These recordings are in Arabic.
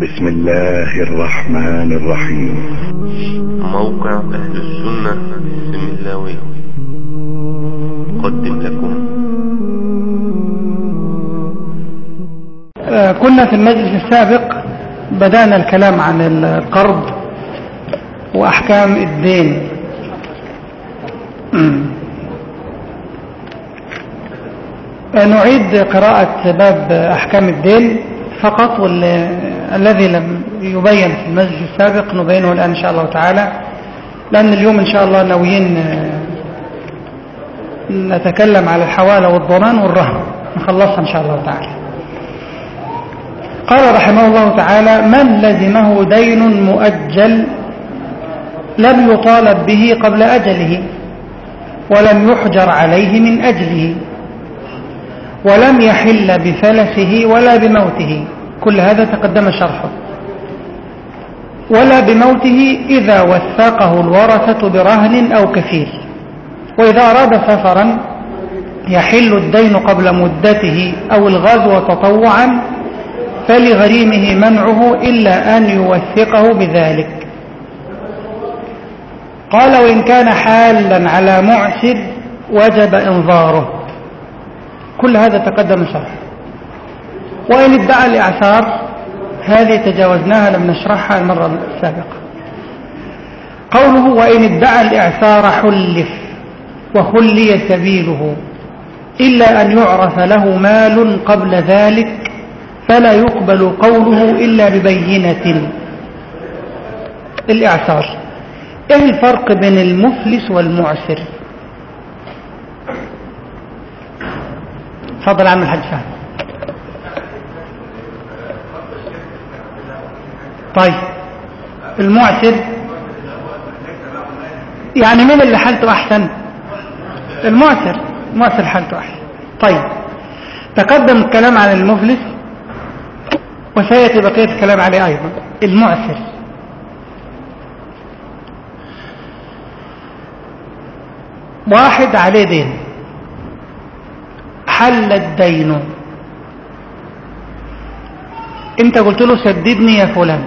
بسم الله الرحمن الرحيم. موقع أهل السنة السملاوي قدم لكم. آه، كنا في المجلس السابق بدأنا الكلام عن القرض وأحكام الدين. آه، نعيد قراءة باب أحكام الدين. فقط والذي لم يبين في المجلس السابق نبينه الآن إن شاء الله تعالى لأن اليوم إن شاء الله ناويين آه، نتكلم على الحوالة والضمان والرهن. نخلصها إن شاء الله تعالى. قال رحمه الله تعالى من لزمه دين مؤجل لم يطالب به قبل أجله ولم يحجر عليه من أجله. ولم يحل بفلسه ولا بموته. كل هذا تقدم شرحه. ولا بموته إذا وثقه الورثة برهن أو كفيل. وإذا أراد سفرا يحل الدين قبل مدته أو الغزو تطوعا فلغريمه منعه إلا أن يوثقه بذلك. قال وإن كان حالا على معسر وجب إنظاره. كل هذا تقدم شرح. وإن ادعى الإعثار هذه تجاوزناها لم نشرحها المرة السابقة. قوله وإن ادعى الإعثار حلف وخلي سبيله إلا أن يعرف له مال قبل ذلك فلا يقبل قوله إلا ببينة. الإعثار. إيه الفرق بين المفلس والمعسر؟ تفضل عم الحاج فهد. طيب. المعسر. يعني مين اللي حالته أحسن؟ المعسر. المعسر حالته أحسن. طيب. تقدم الكلام عن المفلس وسيأتي بقية الكلام عليه أيضا. المعسر. واحد عليه دين. حل الدين. انت قلت له سددني يا فلان.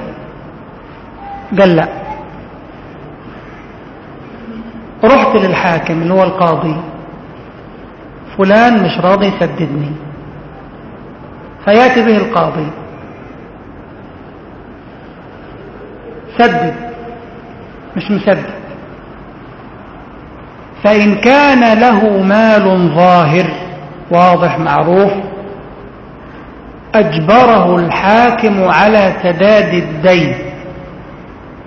قال لا. رحت للحاكم اللي هو القاضي. فلان مش راضي يسددني. فيأتي به القاضي. سدد. مش مسدد. فإن كان له مال ظاهر واضح معروف أجبره الحاكم على سداد الدين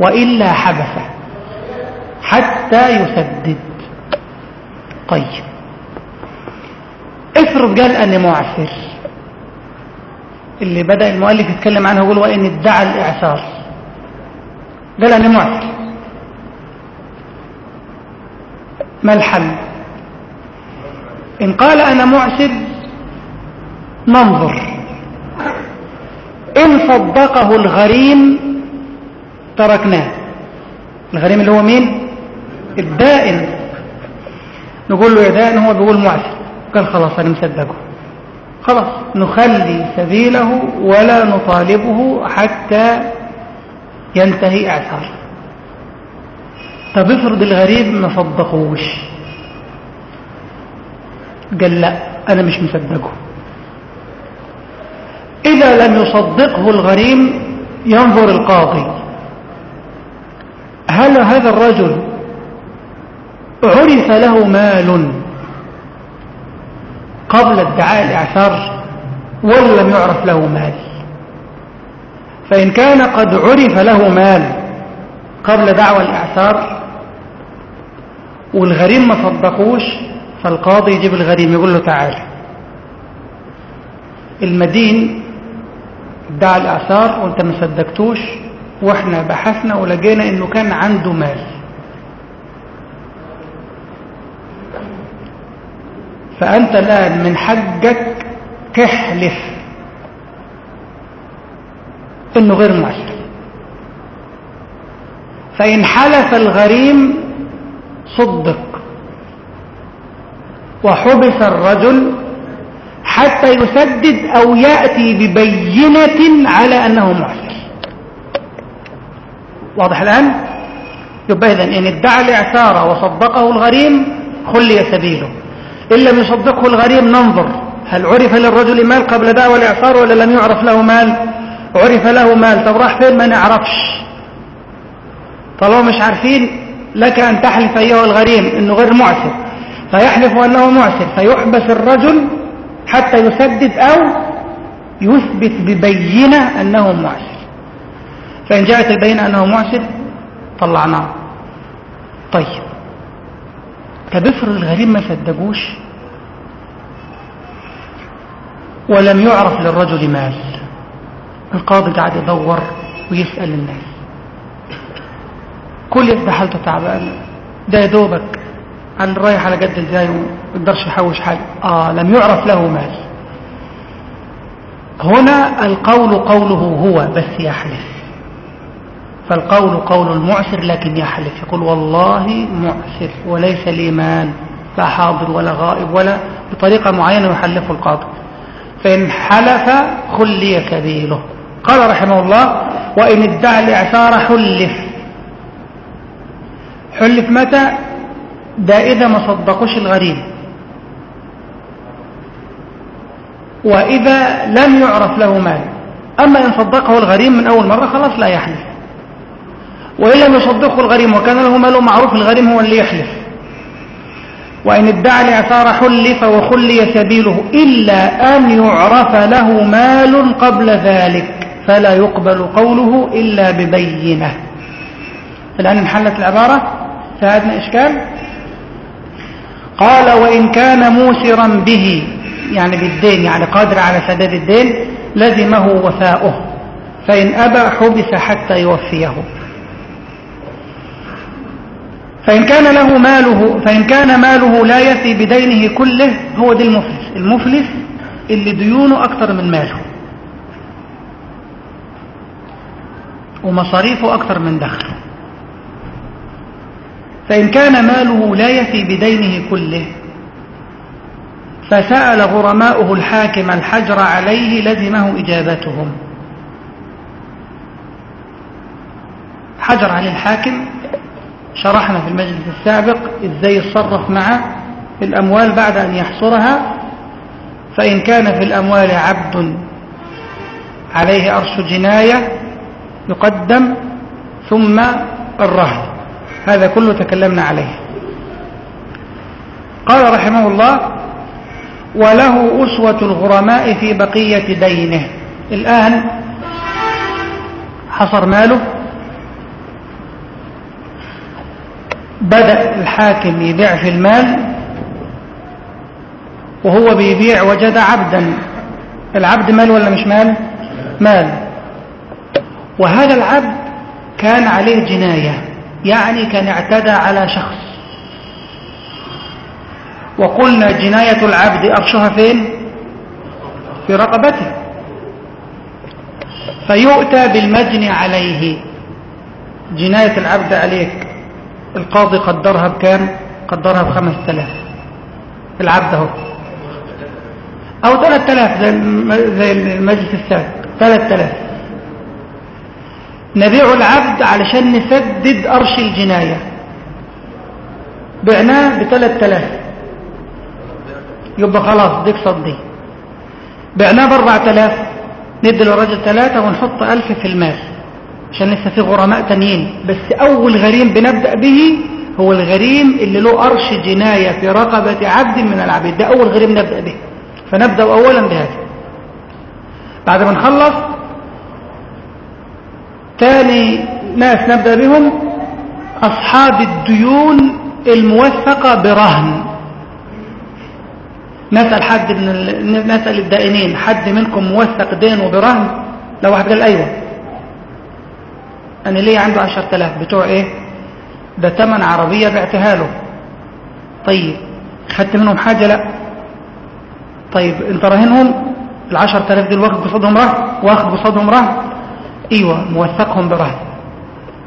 وإلا حبسه حتى يسدد. طيب. افرض قال أنا معسر اللي بدأ المؤلف يتكلم عنه يقول وإن ادعى الإعسار قال أنا معسر ما الحل؟ إن قال أنا معسر ننظر. إن صدقه الغريم تركناه. الغريم اللي هو مين؟ الدائن. نقول له يا دائن هو بيقول معسر. قال خلاص أنا مصدقه. خلاص نخلي سبيله ولا نطالبه حتى ينتهي اعثاره طب افرض الغريب ما صدقوش قال لا أنا مش مصدقه. إذا لم يصدقه الغريم ينظر القاضي. هل هذا الرجل عرف له مال قبل ادعاء الإعثار ولا لم يعرف له مال؟ فإن كان قد عرف له مال قبل دعوى الإعثار والغريم ما صدقوش فالقاضي يجيب الغريم يقول له تعالى المدين ادعى الإعثار وانت ما صدقتوش وإحنا بحثنا ولقينا إنه كان عنده مال. فأنت الآن من حقك تحلف إنه غير مؤثر. فإن حلف الغريم صدق. وحبس الرجل حتى يسدد أو يأتي ببينة على أنه معسر واضح الآن؟ يبقى إذن إن ادعى الإعسار وصدقه الغريم خلي سبيله. إن لم يصدقه الغريم ننظر هل عرف للرجل مال قبل دعوى الإعصار ولا لم يعرف له مال؟ عرف له مال. طب راح فين؟ ما نعرفش. طالما مش عارفين لك أن تحلف أيها الغريم أنه غير معسر فيحلف أنه معسر فيحبس الرجل حتى يسدد أو يثبت ببينة أنه معسر. فإن جاءت البينة أنه معسر طلعناه طيب طب افرض الغريم ما صدقوش؟ ولم يعرف للرجل مال. القاضي قاعد يدور ويسأل الناس. كل يصبح حالته تعبان. ده يا دوبك عن رايح على جد إزاي وما يقدرش يحوش حاجة. آه لم يعرف له مال. هنا القول قوله هو بس يحلف. فالقول قول المعسر لكن يحلف. يقول والله معسر وليس لي مال لا حاضر ولا غائب ولا بطريقة معينة يحلفه القاضي. فإن حلف خلي سبيله قال رحمه الله وإن ادعى الإعسار حلف. حلف متى؟ ده إذا ما صدقوش الغريب. وإذا لم يعرف له مال. أما إن صدقه الغريم من أول مرة خلاص لا يحلف. وإن لم يصدقه الغريم وكان له مال معروف الغريم هو اللي يحلف. وإن ادعى الإعثار حلف وخلي سبيله إلا أن يعرف له مال قبل ذلك فلا يقبل قوله إلا ببينة. الآن انحلت العبارة فهذا إشكال. قال وإن كان موسرا به يعني بالدين يعني قادر على سداد الدين لزمه وفاؤه فإن أبى حبس حتى يوفيه. فإن كان له ماله فإن كان ماله لا يفي بدينه كله هو ده المفلس. المفلس اللي ديونه أكثر من ماله. ومصاريفه أكثر من دخله. فإن كان ماله لا يفي بدينه كله فسأل غرماؤه الحاكم الحجر عليه لزمه إجابتهم. حجر عليه الحاكم شرحنا في المجلس السابق إزاي يتصرف مع الأموال بعد أن يحصرها فإن كان في الأموال عبد عليه أرش جناية يقدم ثم الرهن. هذا كله تكلمنا عليه. قال رحمه الله وله أسوة الغرماء في بقية دينه. الآن حصر ماله. بدأ الحاكم يبيع في المال وهو بيبيع وجد عبدا. العبد مال ولا مش مال؟ مال. وهذا العبد كان عليه جناية. يعني كان اعتدى على شخص. وقلنا جناية العبد أرشها فين؟ في رقبته. فيؤتى بالمجني عليه. جناية العبد عليك. القاضي قدرها بكام؟ قدرها بخمس تلاف. العبد أهو. أو ثلاث تلاف زي المجلس السابق. ثلاث تلاف. نبيع العبد علشان نسدد أرش الجناية. بعناه بثلاث تلاف. يبقى خلاص ديك صدي. بعناه باربع تلاف. ندي للراجل ثلاثة ونحط ألف في المال. عشان لسه في غرماء تانيين. بس أول غريم بنبدأ به هو الغريم اللي له أرش جناية في رقبة عبد من العبيد. ده أول غريم نبدأ به. فنبدأ أولا بهذا. بعد ما نخلص تاني ناس نبدأ بهم أصحاب الديون الموثقة برهن. نسأل حد من ال... نسأل الدائنين حد منكم موثق دينه برهن؟ لو واحد قال أيوة. أنا ليه عنده عشر تلاف بتوع إيه؟ ده تمن عربية بعتها له. طيب خدت منهم حاجة؟ لا. طيب انت راهنهم؟ العشر تلاف دول واخد قصادهم رهن واخد قصادهم رهن أيوه موثقهم برهن.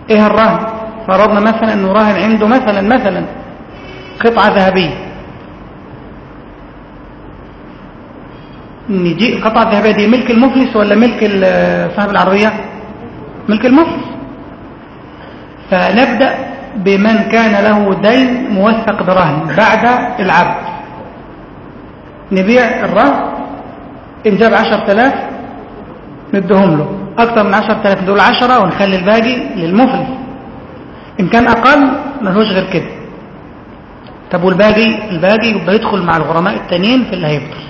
إيه الرهن؟ فرضنا مثلا إنه راهن عنده مثلا مثلا قطعة ذهبية. نجي القطعة الذهبية دي ملك المفلس ولا ملك صاحب العربية؟ ملك المفلس. فنبدأ بمن كان له دين موثق برهن بعد العبد. نبيع الرهن إن جاب عشر تلاف ندهم له. أكثر من عشر تلاف ندول عشرة ونخلي الباقي للمفلس إن كان أقل ملهوش غير كده. طب والباقي؟ الباقي يبقى يدخل مع الغرماء التانيين في اللي هيبطل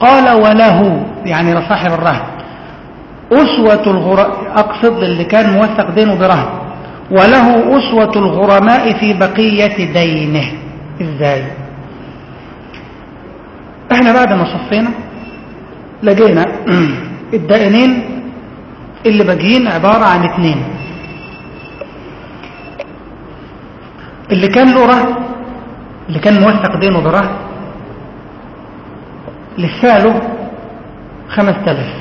قال وله يعني لصاحب الرهن أسوة الغرماء أقصد اللي كان موثق دينه برهن وله أسوة الغرماء في بقية دينه. إزاي؟ إحنا بعد ما صفينا لقينا الدائنين اللي باقيين عبارة عن اثنين اللي كان له رهن اللي كان موثق دينه برهن لسه له خمس تلاف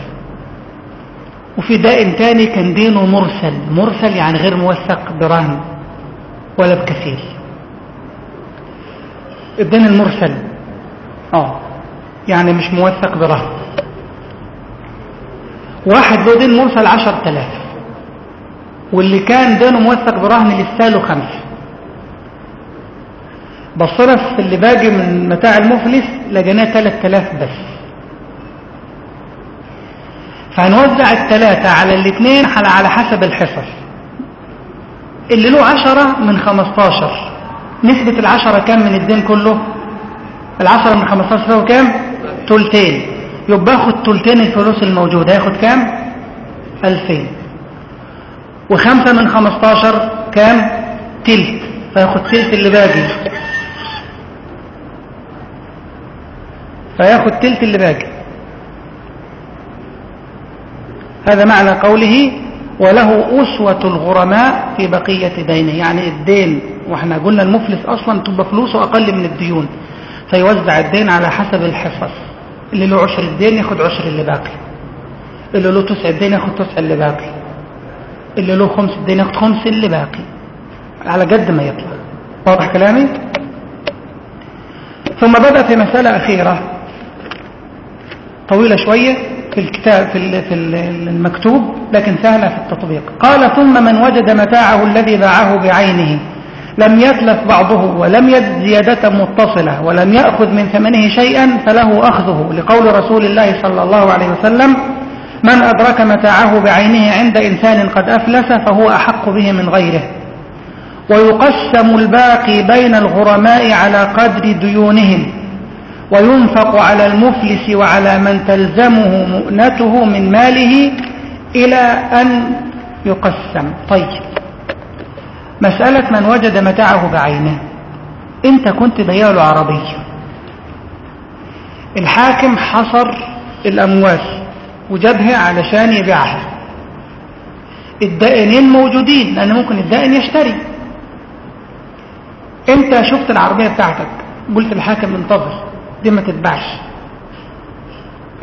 وفي دائن تاني كان دينه مرسل مرسل يعني غير موثق برهن ولا بكثير الدين المرسل آه يعني مش موثق برهن. واحد له دين مرسل عشر تلاف. واللي كان دينه موثق برهن لسه له خمسة. بصنا في اللي باقي من متاع المفلس لقيناه 3000 بس. فهنوزع الثلاثة على الاثنين على حسب الحصص. اللي له عشرة من 15 نسبة العشرة كام من الدين كله؟ العشرة من 15 هو كام تلتين. يبقى ياخد تلتين الفلوس الموجودة. ياخد كام؟ 2000 وخمسة من 15 كام؟ تلت. فياخد تلت اللي باقي. فياخد تلت اللي باقي. هذا معنى قوله وله أسوة الغرماء في بقية دينه. يعني الدين وإحنا قلنا المفلس أصلا تبقى فلوسه أقل من الديون. فيوزع الدين على حسب الحصص. اللي له عشر الدين ياخد عشر اللي باقي. اللي له تسع الدين ياخد تسع اللي باقي. اللي له خمس الدين ياخد خمس اللي باقي. على قد ما يطلع. واضح كلامي؟ ثم بدأ في مسألة أخيرة. طويلة شوية في الكتاب في في المكتوب لكن سهلة في التطبيق. قال ثم من وجد متاعه الذي باعه بعينه. لم يتلف بعضه ولم يجد زيادة متصلة ولم يأخذ من ثمنه شيئا فله أخذه. لقول رسول الله صلى الله عليه وسلم من أدرك متاعه بعينه عند إنسان قد أفلس فهو أحق به من غيره. ويقسم الباقي بين الغرماء على قدر ديونهم وينفق على المفلس وعلى من تلزمه مؤنته من ماله إلى أن يقسم. طيب. مسألة من وجد متاعه بعينه. إنت كنت بيع له عربية الحاكم حصر الأموال وجابها علشان يبيعها. الدائنين موجودين لأن ممكن الدائن يشتري. إنت شفت العربية بتاعتك؟ قلت الحاكم انتظر دي ما تتباعش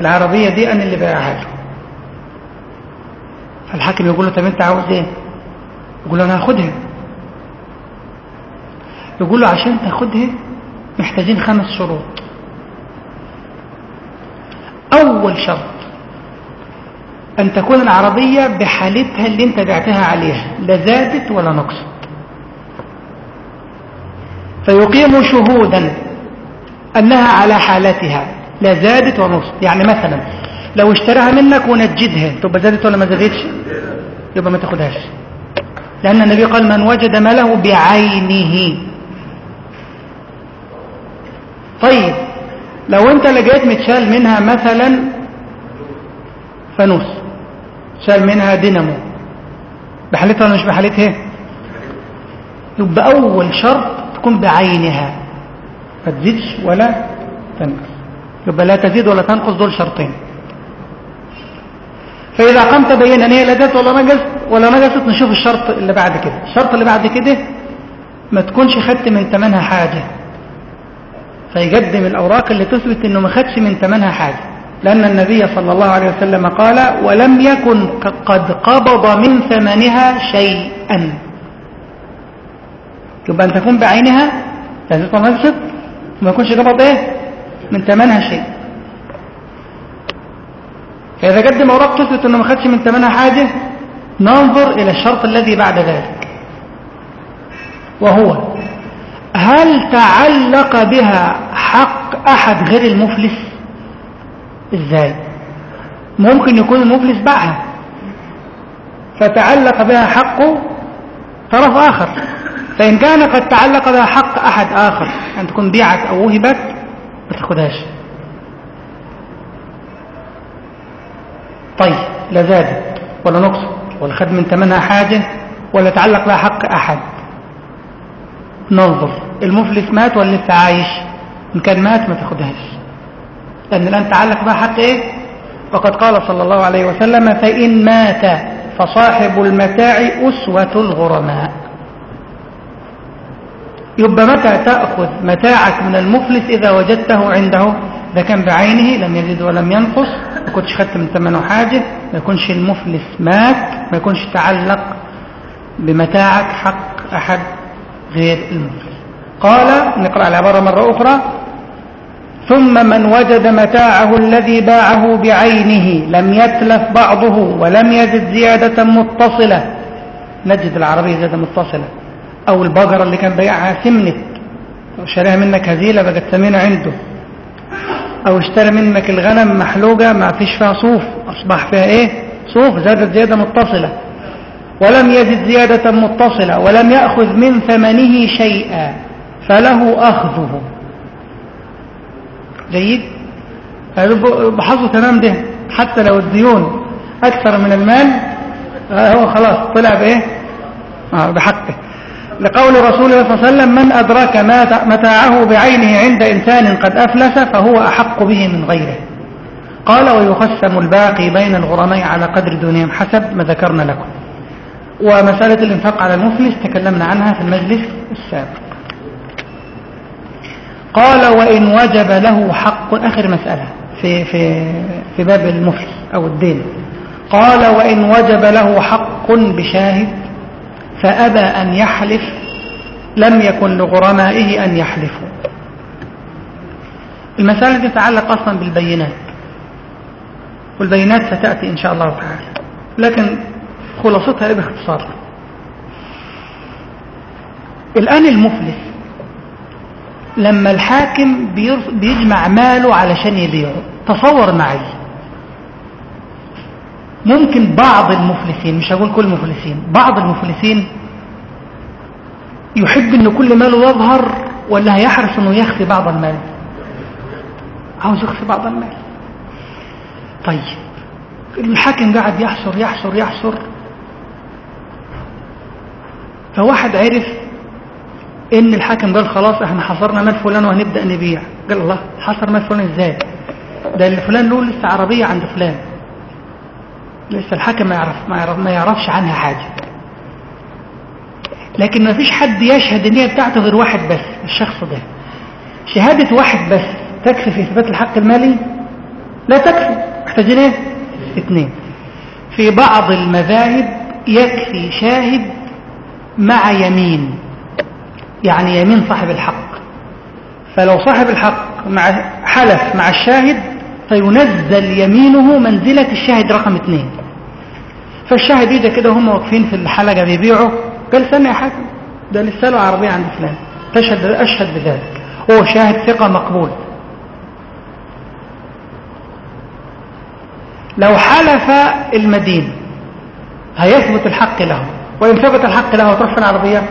العربية دي أنا اللي بايعها له. فالحاكم يقول له طب أنت عاوز إيه؟ يقول له أنا هاخدها. يقول له عشان تاخدها محتاجين خمس شروط. أول شرط أن تكون العربية بحالتها اللي انت بعتها عليها لا زادت ولا نقصت. فيقيم شهودا أنها على حالتها لا زادت ولا نقصت. يعني مثلا لو اشتراها منك ونجدها تبقى زادت ولا ما زادتش؟ يبقى ما تاخدهاش. لأن النبي قال من وجد ماله بعينه طيب لو انت لقيت متشال منها مثلا فانوس شال منها دينامو. بحالتها ولا مش بحالتها؟ يبقى أول شرط تكون بعينها. ما تزيدش ولا تنقص. يبقى لا تزيد ولا تنقص دول شرطين. فإذا قمت بين أن هي لا زادت ولا نقصت ولا نقصت نشوف الشرط اللي بعد كده. الشرط اللي بعد كده ما تكونش خدت من ثمنها حاجة. فيقدم الأوراق اللي تثبت أنه ما خدش من ثمنها حاجة. لأن النبي صلى الله عليه وسلم قال ولم يكن قد قبض من ثمنها شيئا. يبقى أن تكون بعينها لازم نقصت وما يكونش قبض إيه؟ من ثمنها شيء. فإذا قدم أوراق تثبت أنه ما خدش من ثمنها حاجة ننظر إلى الشرط الذي بعد ذلك. وهو هل تعلق بها حق أحد غير المفلس؟ إزاي؟ ممكن يكون المفلس باعها. فتعلق بها حق طرف آخر. فإن كان قد تعلق بها حق أحد آخر أن تكون بيعت أو وهبت ما تاخدهاش طيب لا زادت ولا نقص ولا خد من ثمنها حاجة ولا تعلق لها حق أحد. ننظر. المفلس مات ولا لسه عايش؟ إن كان مات ما تاخدهاش. لأن الآن تعلق بها حق إيه؟ وقد قال صلى الله عليه وسلم فإن مات فصاحب المتاع أسوة الغرماء. يبقى متى تأخذ متاعك من المفلس إذا وجدته عنده؟ ده كان بعينه لم يزد ولم ينقص. ما كنتش خدت من ثمنه حاجة. ما يكونش المفلس مات. ما يكونش تعلق بمتاعك حق أحد. غير المفلس قال نقرأ العبارة مرة أخرى ثم من وجد متاعه الذي باعه بعينه لم يتلف بعضه ولم يجد زيادة متصلة. نجد العربية زيادة متصلة. أو البقرة اللي كان بيعها سمنت. أو شراها منك هزيلة بقت ثمينة عنده. أو اشترى منك الغنم محلوقة ما فيش فيها صوف. أصبح فيها إيه؟ صوف زادت زيادة متصلة. ولم يجد زيادة متصلة ولم يأخذ من ثمنه شيئا فله أخذه. جيد؟ بحظه تمام ده. حتى لو الديون أكثر من المال هو خلاص طلع بإيه؟ آه بحقه. لقول رسول الله صلى الله عليه وسلم من أدرك متاعه بعينه عند إنسان قد أفلس فهو أحق به من غيره. قال ويقسم الباقي بين الغرماء على قدر دونهم حسب ما ذكرنا لكم. ومسألة الإنفاق على المفلس تكلمنا عنها في المجلس السابق. قال وإن وجب له حق. آخر مسألة في, في, في باب المفلس أو الدين. قال وإن وجب له حق بشاهد فأبى أن يحلف لم يكن لغرمائه أن يحلفوا المسألة تتعلق أصلا بالبينات والبينات ستأتي إن شاء الله تعالى. لكن خلاصتها إيه باختصار الآن المفلس لما الحاكم بيجمع ماله علشان يبيعه تصور معي. ممكن بعض المفلسين مش هقول كل المفلسين بعض المفلسين يحب إن كل ماله يظهر ولا هيحرص إنه يخفي بعض المال. عاوز يخفي بعض المال. طيب الحاكم قاعد يحصر يحصر يحصر فواحد عرف إن الحاكم قال خلاص إحنا حصرنا مال فلان وهنبدأ نبيع. قال الله حصر مال فلان إزاي؟ ده اللي فلان له لسه عربية عند فلان. لسه الحاكم ما يعرف ما, يعرف ما يعرفش عنها حاجة. لكن ما فيش حد يشهد إن هي بتاعته غير واحد بس الشخص ده. شهادة واحد بس تكفي في إثبات الحق المالي؟ لا تكفي. محتاجين إيه؟ اثنين في بعض المذاهب يكفي شاهد مع يمين. يعني يمين صاحب الحق. فلو صاحب الحق مع حلف مع الشاهد فينزل يمينه منزلة الشاهد رقم اثنين. فالشاهد يجي كده هم واقفين في الحلقة بيبيعوا. قال سمع يا حاكم ده لسه له عربية عند فلان. تشهد أشهد بذلك. هو شاهد ثقة مقبول. لو حلف المدين هيثبت الحق له. وإن ثبت الحق له هتروح في العربية؟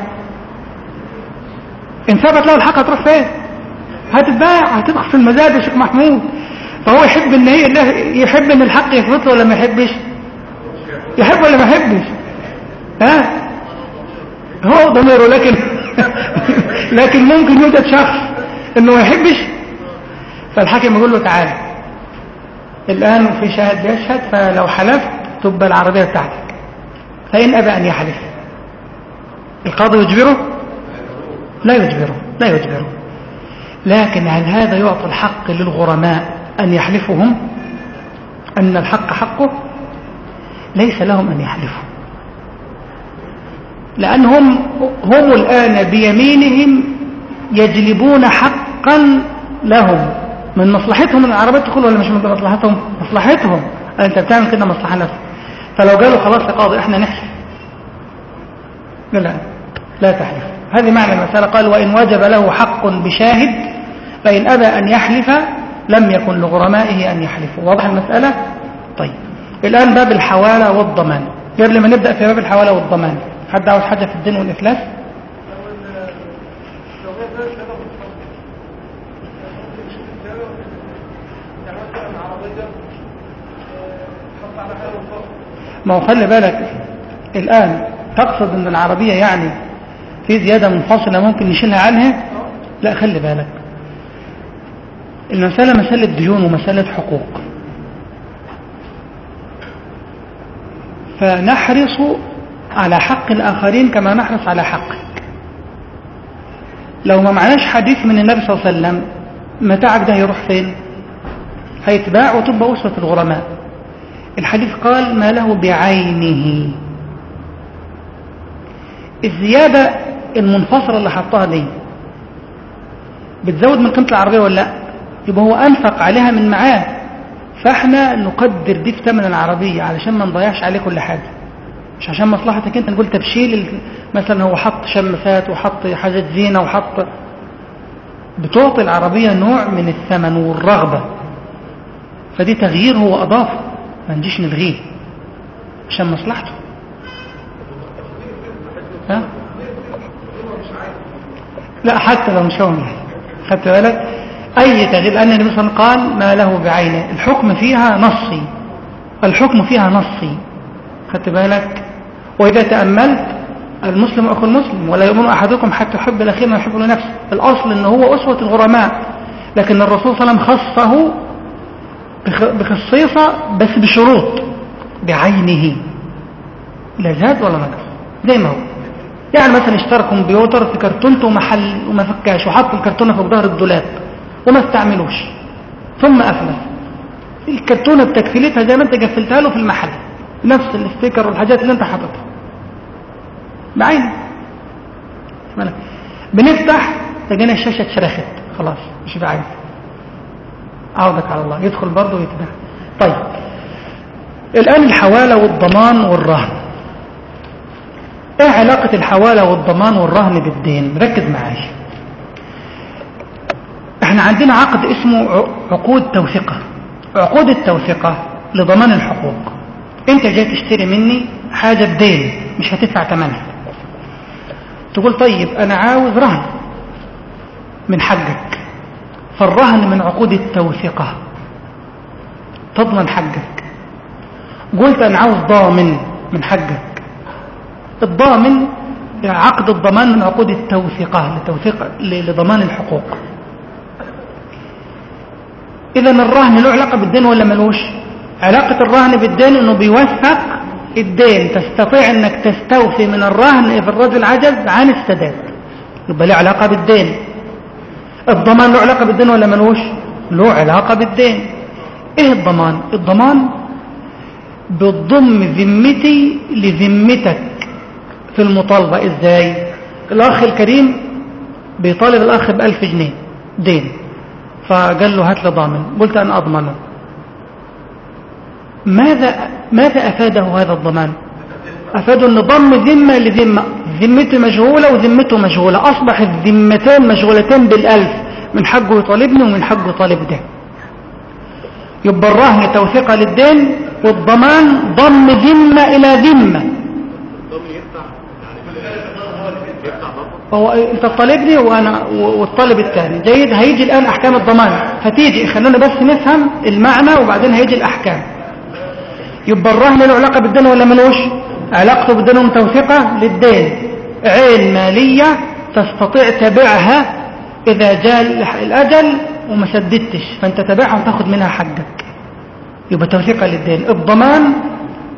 إن ثبت له الحق هتروح فين؟ هتتباع هتدخل في المزاد يا شيخ محمود. فهو يحب إن هي يحب إن الحق يثبت له ولا ما يحبش؟ يحب ولا ما يحبش؟ ها؟ هو ضميره لكن لكن ممكن يوجد شخص إنه ما يحبش. فالحاكم يقول له تعالى الآن في شاهد يشهد فلو حلفت تبقى العربية بتاعتك. فإن أبى أن يحلف. القاضي يجبره؟ لا يجبره لا يجبره. لكن هل هذا يعطي الحق للغرماء أن يحلفوا هم أن الحق حقه؟ ليس لهم أن يحلفوا. لأنهم هم الآن بيمينهم يجلبون حقا لهم. من مصلحتهم العربية تدخل ولا مش من مصلحتهم؟ مصلحتهم. أنت بتعمل كده مصلحة نفسك. فلو قالوا خلاص يا قاضي إحنا نحلف لا لا تحلف. هذه معنى المسألة. قال وإن وجب له حق بشاهد فإن أبى أن يحلف لم يكن لغرمائه أن يحلفوا واضح المسألة؟ طيب. الآن باب الحوالة والضمان. قبل ما نبدأ في باب الحوالة والضمان حد عاوز حاجة في الدين والإفلاس؟ ما هو خلي بالك الآن تقصد أن العربية يعني في زيادة منفصلة ممكن نشيلها عنها؟ لا خلي بالك. المسألة مسألة ديون ومسألة حقوق. فنحرص على حق الآخرين كما نحرص على حقك. لو ما معناش حديث من النبي صلى الله عليه وسلم متاعك ده هيروح فين؟ هيتباع وتبقى أسوة الغرماء. الحديث قال ما له بعينه. الزيادة المنفصلة اللي حطها دي بتزود من قيمة العربية ولا لا؟ يبقى هو أنفق عليها من معاه فإحنا نقدر دي في ثمن العربية علشان ما نضيعش عليه كل حاجة. مش عشان مصلحتك أنت نقول تبشيل مثلا هو حط شمسات وحط حاجات زينة وحط. بتعطي العربية نوع من الثمن والرغبة. فدي تغيير هو أضافه. ما نجيش نلغيه عشان مصلحته. ها؟ لا حتى لو مش هو. خدت بالك؟ أي تغيير؟ لأن النبي صلى الله عليه وسلم قال ما له بعينه الحكم فيها نصي. الحكم فيها نصي. خدت بالك؟ وإذا تأملت المسلم أخو المسلم ولا يؤمن أحدكم حتى يحب الأخير ما يحب لنفسه. الأصل أنه هو أسوة الغرماء. لكن الرسول صلى الله عليه وسلم خصه بخصيصة بس بشروط. بعينه. لا زاد ولا نقص. زي ما هو. يعني مثلا اشترى كمبيوتر في كرتونته ومحل وما فكاش وحط الكرتونة في ظهر الدولاب وما استعملوش. ثم افلس الكرتونة بتكفيلتها زي ما انت قفلتها له في المحل. نفس الاستيكر والحاجات اللي انت حاططها. بعينه. بنفتح لقينا الشاشة اتشرخت. خلاص مش بعين عوضك على الله يدخل برضه ويتبع. طيب الآن الحوالة والضمان والرهن. إيه علاقة الحوالة والضمان والرهن بالدين؟ ركز معايا. إحنا عندنا عقد اسمه عقود توثقة عقود التوثقة لضمان الحقوق. أنت جاي تشتري مني حاجة بدين مش هتدفع ثمنها تقول طيب أنا عاوز رهن من حقك. فالرهن من عقود التوثقة تضمن حقك. قلت أنا عاوز ضامن من حقك. الضامن عقد الضمان من عقود التوثقة لتوثيق لضمان الحقوق. إذا الرهن له علاقة بالدين ولا ملوش؟ علاقة الرهن بالدين أنه بيوثق الدين. تستطيع أنك تستوفي من الرهن إذا الرجل عجز عن السداد. يبقى له علاقة بالدين. الضمان له علاقة بالدين ولا ملوش؟ له علاقة بالدين. إيه الضمان؟ الضمان بتضم ذمتي لذمتك في المطالبة. إزاي؟ الأخ الكريم بيطالب الأخ بألف جنيه دين. فقال له هات لي ضامن. قلت أنا أضمنه. ماذا ماذا أفاده هذا الضمان؟ افاده أن ضم ذمة لذمة. ذمته مجهولة وذمته مجهولة. اصبحت ذمتين مشغولتين بالألف. من حقه يطالبني ومن حقه يطالب ده يبقى الرهن توثيقه للدين والضمان ضم ذمة إلى ذمة. هو أنت تطالبني وأنا والطالب الثاني. جيد هيجي الآن أحكام الضمان. هتيجي خلونا بس نفهم المعنى وبعدين هيجي الأحكام. يبقى الرهن له علاقة بالدين ولا ملوش؟ علاقته بالدين متوثقه للدين. عين مالية تستطيع تبيعها إذا جاء الأجل وما سددتش فأنت تبيعها وتاخد منها حقك. يبقى توثيقة للدين. الضمان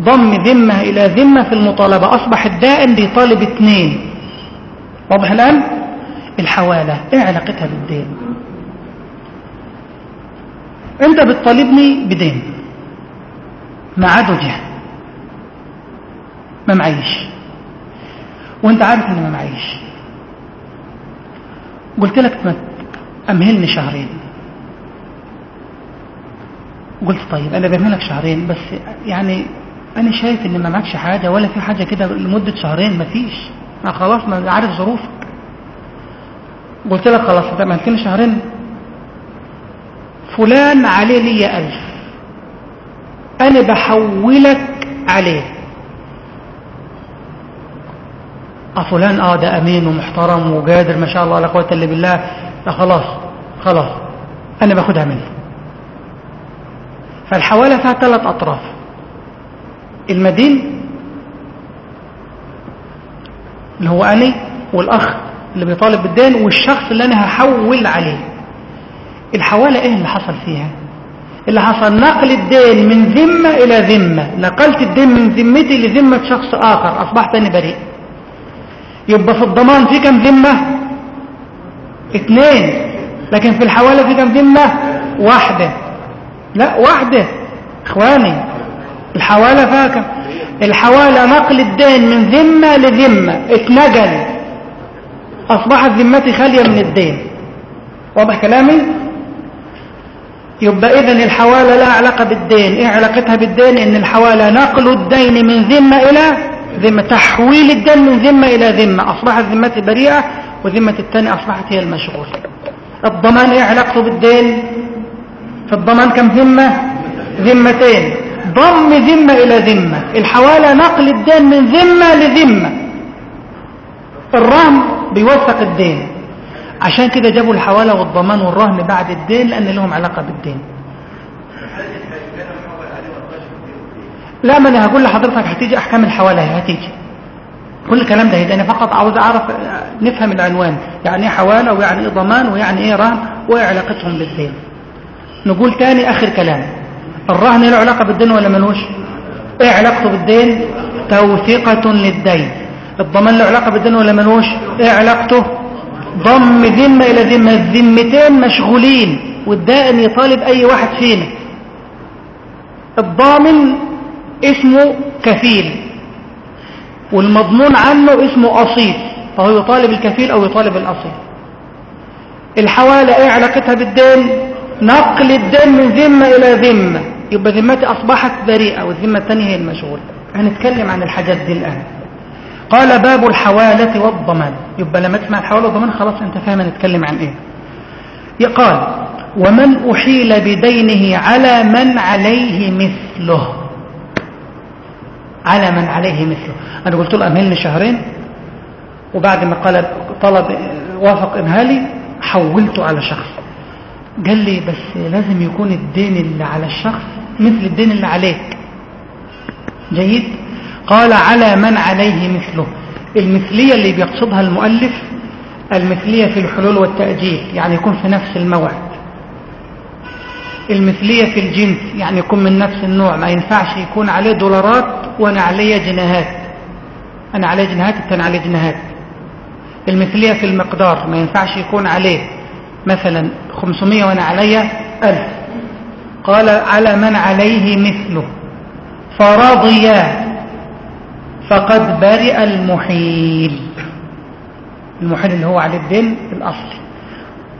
ضم ذمة إلى ذمة في المطالبة. أصبح الدائن بيطالب اثنين واضح الآن؟ الحوالة. إيه علاقتها بالدين؟ أنت بتطالبني بدين. معاده جهة ما معيش. وانت عارف إني ما معيش. قلت لك امهلني شهرين. قلت طيب أنا بمهلك شهرين بس يعني أنا شايف إن ما معكش حاجة ولا في حاجة كده لمدة شهرين ما فيش. ما خلاص ما عارف ظروفك. قلت لك خلاص انت مهلتني شهرين فلان عليه لي ألف. أنا بحولك عليه. آه فلان آه ده أمين ومحترم وقادر ما شاء الله لا قوة الا بالله. لا خلاص خلاص أنا باخدها منه. فالحوالة فيها ثلاث أطراف. المدين اللي هو أنا والأخ اللي بيطالب بالدين والشخص اللي أنا هحول عليه. الحوالة إيه اللي حصل فيها؟ اللي حصل نقل الدين من ذمة إلى ذمة. نقلت الدين من ذمتي لذمة شخص آخر. أصبحت أنا بريء. يبقى في الضمان في كم ذمة؟ اثنين. لكن في الحوالة في كم ذمة؟ واحدة. لا واحدة. إخواني الحوالة فيها كم؟ الحوالة نقل الدين من ذمة لذمة. اتنقل. أصبحت ذمتي خالية من الدين. واضح كلامي؟ يبقى إذن الحوالة لا علاقة بالدين. إيه علاقتها بالدين؟ إن الحوالة نقل الدين من ذمة إلى ذمة تحويل الدين من ذمة إلى ذمة. أصبحت ذمتي بريئة وذمة الثاني أصبحت هي المشغول. الضمان إيه علاقته بالدين؟ في الضمان كم ذمة؟ ذمتين. ضم ذمة إلى ذمة. الحوالة نقل الدين من ذمة لذمة. الرهن بيوثق الدين. عشان كده جابوا الحوالة والضمان والرهن بعد الدين لأن لهم علاقة بالدين. لا ما أنا هقول لحضرتك هتيجي أحكام الحوالة هتيجي. كل الكلام ده أنا فقط عاوز أعرف نفهم العنوان يعني إيه حوالة ويعني إيه ضمان ويعني إيه رهن وإيه علاقتهم بالدين. نقول تاني آخر كلام. الرهن له علاقة بالدين ولا ملوش إيه علاقته بالدين؟ توثيقة للدين. الضمان له علاقة بالدين ولا ملوش إيه علاقته؟ ضم ذمة إلى ذمة الذمتين مشغولين والدائن يطالب أي واحد فينا. الضامن اسمه كفيل. والمضمون عنه اسمه أصيل فهو يطالب الكفيل أو يطالب الأصيل. الحوالة إيه علاقتها بالدين؟ نقل الدين من ذمة إلى ذمة. يبقى ذمتي أصبحت بريئة والذمة الثانية هي المشغول. هنتكلم عن الحاجات دي الآن. قال باب الحوالة والضمان. يبقى لما تسمع الحوالة والضمان خلاص أنت فاهم نتكلم عن إيه. يقال ومن أحيل بدينه على من عليه مثله. على من عليه مثله. أنا قلت له أمهلني شهرين وبعد ما قال طلب وافق إمهالي حولته على شخص. قال لي بس لازم يكون الدين اللي على الشخص مثل الدين اللي عليك. جيد؟ قال على من عليه مثله. المثلية اللي بيقصدها المؤلف المثلية في الحلول والتأجيل يعني يكون في نفس الموعد. المثلية في الجنس يعني يكون من نفس النوع ما ينفعش يكون عليه دولارات وأنا علي جنيهات. أنا عليه جنيهات التاني عليه جنيهات. المثلية في المقدار ما ينفعش يكون عليه مثلا 500 وأنا علي 1000 قال على من عليه مثله. فرضي فقد برئ المحيل. المحيل اللي هو عليه الدين الأصلي.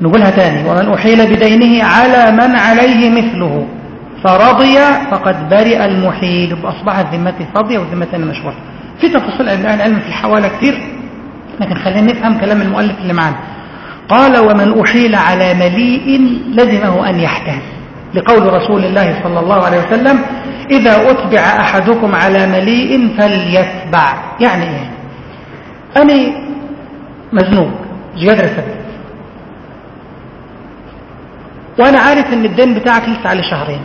نقولها تاني. ومن أحيل بدينه على من عليه مثله. فرضي فقد برئ المحيل. أصبحت ذمتي فاضية وذمتي مشغولة في تفاصيل الآن علم في الحوالة كتير. لكن خلينا نفهم كلام المؤلف اللي معنا قال ومن أحيل على مليء لزمه أن يحتال لقول رسول الله صلى الله عليه وسلم إذا أتبع أحدكم على مليء فليتبع. يعني إيه؟ أنا مزنوق. مش قادر وأنا عارف إن الدين بتاعك لسه عليه شهرين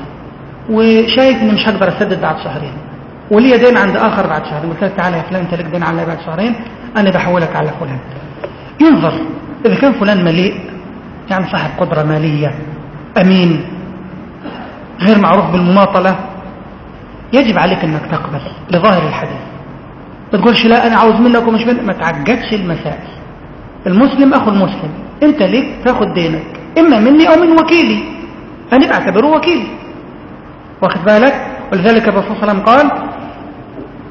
وشايف إني مش هقدر أسدد بعد شهرين وليا دين عند آخر بعد شهرين قلت لك تعالى يا فلان أنت لك دين علي بعد شهرين أنا بحولك على فلان. ينظر إذا كان فلان مليء يعني صاحب قدرة مالية أمين غير معروف بالمماطلة يجب عليك أنك تقبل لظاهر الحديث. ما تقولش لا أنا عاوز منك ومش منك ما تعجدش المسائل. المسلم أخو المسلم أنت ليك تاخد دينك. إما مني أو من وكيلي. أنا بعتبره وكيل واخد بالك؟ ولذلك الرسول صلى الله عليه وسلم قال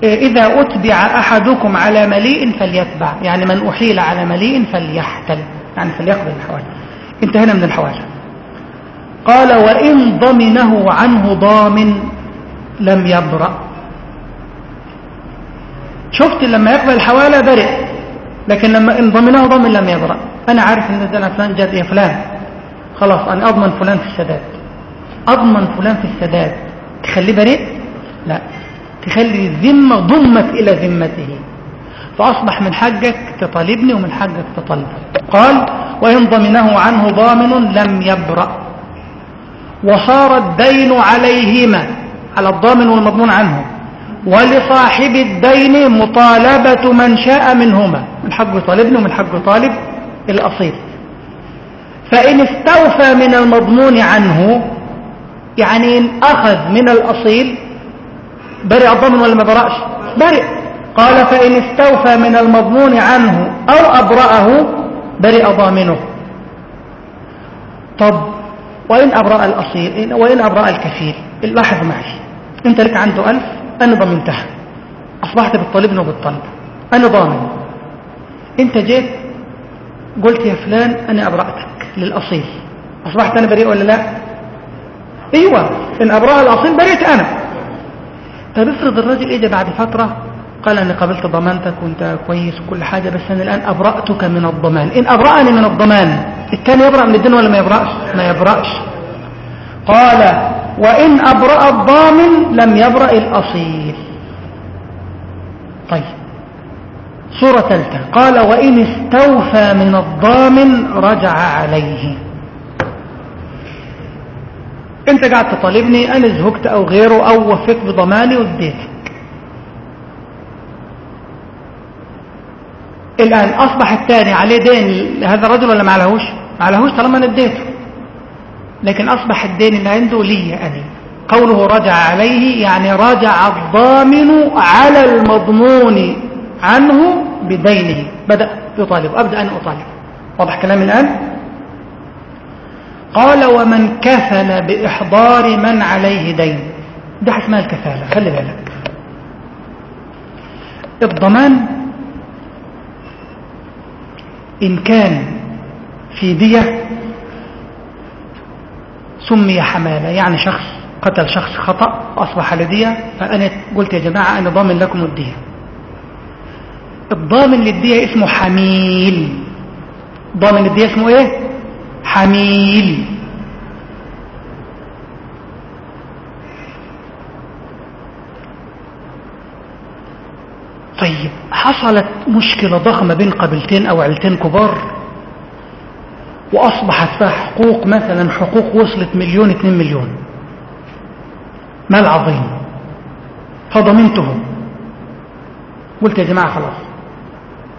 إذا أتبع أحدكم على مليء فليتبع. يعني من أحيل على مليء فليحتل. يعني فليقبل الحوالي انتهينا من الحوالي قال وإن ضمنه عنه ضامن لم يبرأ. شفت لما يقبل الحوالة برئ لكن لما إن ضمنه ضمن لم يبرأ. أنا عارف إن ده فلان جاد إيه فلان. خلاص أنا أضمن فلان في السداد. أضمن فلان في السداد. تخليه بريء؟ لا. تخلي الذمة ضمت إلى ذمته. فأصبح من حقك تطالبني ومن حقك تطالبه قال وإن ضمنه عنه ضامن لم يبرأ. وصار الدين عليهما على الضامن والمضمون عنه. ولصاحب الدين مطالبة من شاء منهما. من حقه يطالبني ومن حقه يطالب الأصيل. فإن استوفى من المضمون عنه يعني إن أخذ من الأصيل برئ الضمن ولا ما برأش؟ برئ. قال فإن استوفى من المضمون عنه أو أبرأه برئ ضامنه. طب وإن أبرأ الأصيل وإن أبرأ الكفيل. لاحظ معي أنت لك عنده ألف أنا ضمنتها. أصبحت بالطالب وبالطلب أنا ضامن. أنت جيت قلت يا فلان أنا أبرأتك. للأصيل. أصبحت أنا بريء ولا لا؟ أيوة إن أبرأ الأصيل بريت أنا. طيب افرض الرجل إجا بعد فترة قال أنا قبلت ضمانتك وأنت كويس وكل حاجة بس أنا الآن أبرأتك من الضمان. إن أبرأني من الضمان الثاني يبرأ من الدين ولا ما يبرأش؟ ما يبرأش. قال وإن أبرأ الضامن لم يبرأ الأصيل. طيب سورة ثالثة قال وإن استوفى من الضامن رجع عليه. انت قاعد تطالبني أنا زهقت أو غيره أو وفيت بضماني واديتك الآن أصبح الثاني عليه دين. لهذا الرجل ولا ما عليهوش؟ ما عليهوش طالما أنا اديته لكن أصبح الدين اللي عنده لي أنا. قوله رجع عليه يعني رجع الضامن على المضمون. عنه بدينه. بدأ يطالب. أبدأ أن أطالب. واضح كلامي الآن؟ قال ومن كفل بإحضار من عليه دين. ده اسمها الكفالة؟ خلي بالك. الضمان إن كان في دية سمي حمالة. يعني شخص قتل شخص خطأ وأصبح لدية فأنا قلت يا جماعة أنا ضامن لكم الدية. الضامن للدية اسمه حميل. ضامن للدية اسمه إيه؟ حميل. طيب حصلت مشكلة ضخمة بين قبيلتين أو عيلتين كبار وأصبحت فيها حقوق مثلا حقوق وصلت مليون اتنين مليون. مال عظيم فضمنته قلت يا جماعة خلاص.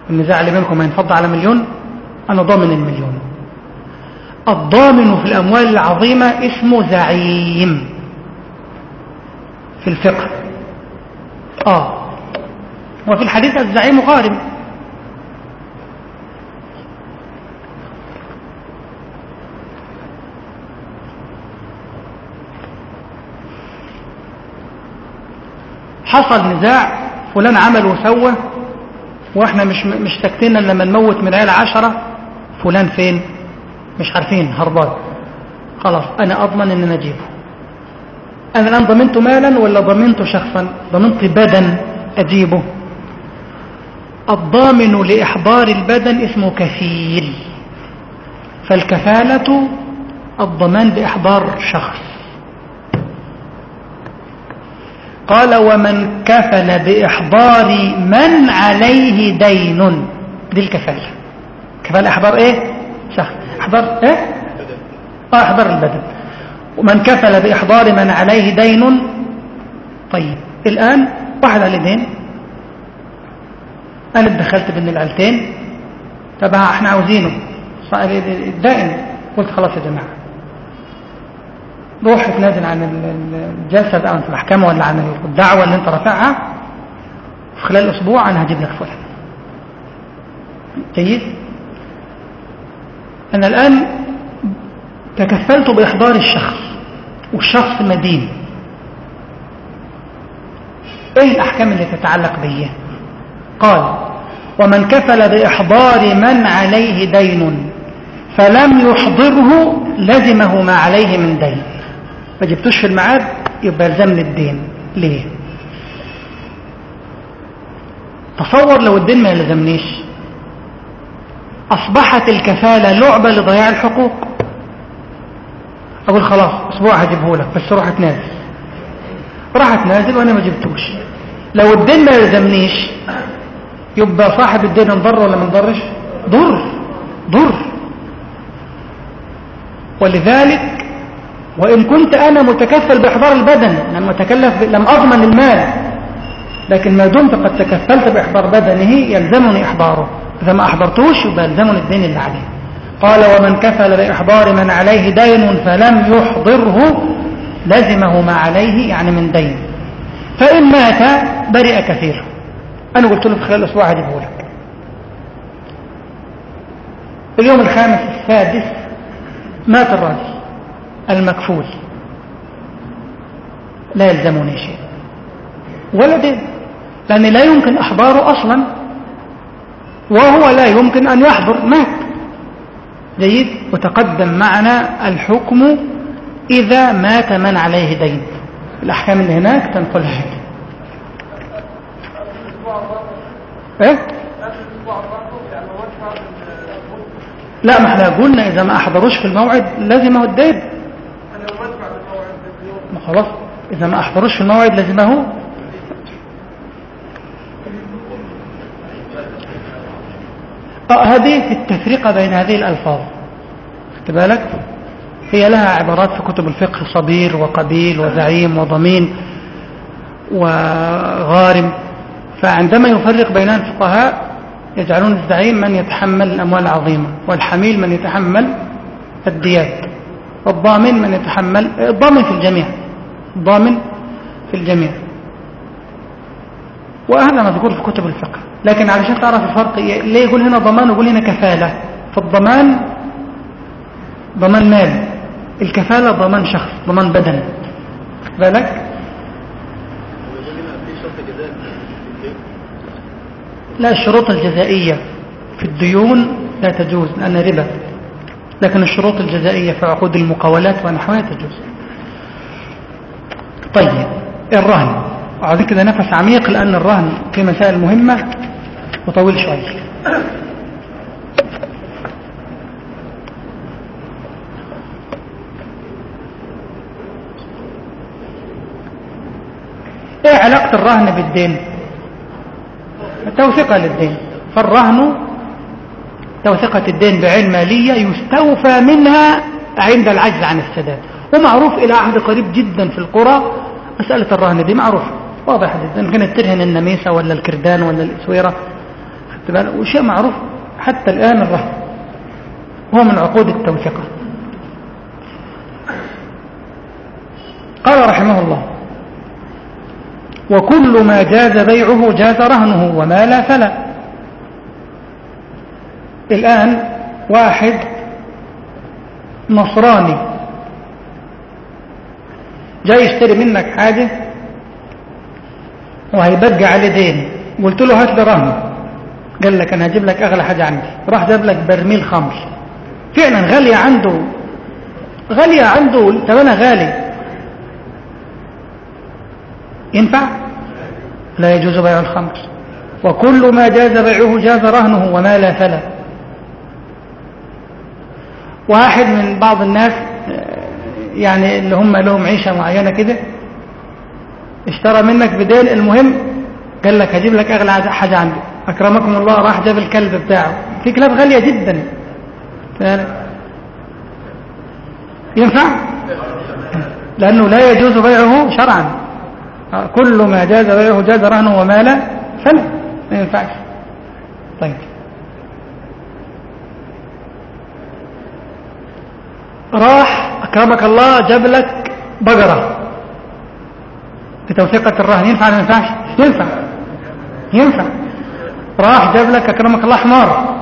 النزاع اللي بينكم هينفض على مليون أنا ضامن المليون. الضامن في الأموال العظيمة اسمه زعيم. في الفقه. آه. وفي الحديث الزعيم غارم. حصل نزاع فلان عمل وسوى وإحنا مش مش ساكتين لما نموت من عيال عشرة فلان فين؟ مش عارفين هربان. خلاص أنا أضمن ان أنا اجيبه أنا الآن ضمنت مالا ولا ضمنت شخصا؟ ضمنت بدن أجيبه. الضامن لإحضار البدن اسمه كفيل. فالكفالة الضمان بإحضار شخص. قال ومن كفل بإحضار من عليه دين. دي الكفالة. كفالة إحضار إيه؟ شخص. إحضار إيه؟ آه إحضار البدن. ومن كفل بإحضار من عليه دين. طيب الآن واحد عليه دين أنا اتدخلت بين العيلتين. طب إحنا عاوزينه. الدائن قلت خلاص يا جماعة. روح تنازل عن الجلسة بقى في المحكمة ولا عن الدعوة اللي انت رافعها؟ في خلال أسبوع أنا هجيب لك فلان. جيد؟ أنا الآن تكفلت باحضار الشخص والشخص مدين. إيه الأحكام اللي تتعلق به قال ومن كفل بإحضار من عليه دين فلم يحضره لزمه ما عليه من دين. ما جبتوش في الميعاد يبقى يلزمني الدين. ليه؟ تصور لو الدين ما يلزمنيش. أصبحت الكفالة لعبة لضياع الحقوق. أقول خلاص أسبوع هجيبه لك بس روح تنازل راح تنازل وأنا ما جبتوش. لو الدين ما يلزمنيش يبقى صاحب الدين انضر ولا ما انضرش؟ ضر. ضر. ولذلك وإن كنت أنا متكفل بإحضار البدن لم أتكلف لم أضمن المال لكن ما دمت قد تكفلت بإحضار بدنه يلزمني إحضاره. إذا ما أحضرتوش يبقى يلزمني الدين اللي عليه. قال ومن كفل بإحضار من عليه دين فلم يحضره لزمه ما عليه يعني من دين. فإن مات برئ كثير. أنا قلت له في خلال أسبوع هجيبه لك. اليوم الخامس السادس مات الراجل المكفول. لا يلزمني شيء. ولا دين. لأن لا يمكن أحضاره أصلا. وهو لا يمكن أن يحضر. مات جيد. وتقدم معنا الحكم إذا مات من عليه دين. الأحكام اللي هناك تنقلها. إيه؟ لا ما إحنا قلنا إذا ما أحضروش في الموعد لازمه الدين. ما خلاص؟ إذا ما أحضروش في الموعد لازمه هذه التفرقة بين هذه الألفاظ. خدت بالك؟ هي لها عبارات في كتب الفقه صبير وقبيل وزعيم وضمين وغارم. فعندما يفرق بين الفقهاء يجعلون الزعيم من يتحمل الأموال العظيمة والحميل من يتحمل الديات والضامن من يتحمل الضامن في الجميع. الضامن في الجميع. وهذا مذكور في كتب الفقه. لكن علشان تعرف الفرق ليه يقول هنا ضمان ويقول هنا كفالة؟ فالضمان ضمان مال الكفالة ضمان شخص ضمان بدن. بالك؟ لا الشروط الجزائية في الديون لا تجوز لأن ربا. لكن الشروط الجزائية في عقود المقاولات ونحوها تجوز. طيب الرهن. وعاوزين كده نفس عميق لأن الرهن في مسائل مهمة وطويل شوية. إيه علاقة الرهن بالدين؟ توثيقة للدين. فالرهن توثيقة الدين بعين مالية يستوفى منها عند العجز عن السداد. ومعروف إلى عهد قريب جدا في القرى. مسألة الرهن دي معروفة واضح جدا. كانت ترهن النميسة ولا الكردان ولا الإسويرة. وشيء معروف حتى الآن الرهن هو من عقود التوثيقة. قال رحمه الله وكل ما جاز بيعه جاز رهنه وما لا فلا. الآن واحد نصراني جاي يشتري منك حاجة وهيبقى عليه دين. قلت له هات لي رهن قال لك أنا هجيب لك أغلى حاجة عندي. راح جاب لك برميل خمر. فعلا غالية عنده. غالية عنده. ثمنها غالي. ينفع؟ لا يجوز بيع الخمر. وكل ما جاز بيعه جاز رهنه وما لا فلا. واحد من بعض الناس يعني اللي هم لهم عيشة معينة كده اشترى منك بدين المهم قال لك هجيب لك أغلى حاجة عندي. أكرمكم الله راح جاب الكلب بتاعه. في كلاب غالية جدا. ينفع؟ لأنه لا يجوز بيعه شرعا. كل ما جاز بيعه جاز رهنه وما لا فلا ما ينفعش. طيب. راح أكرمك الله جاب لك بقرة. بتوثيقة الرهن ينفع ولا ما ينفعش؟ ينفع. ينفع. راح جاب لك أكرمك الله حمار.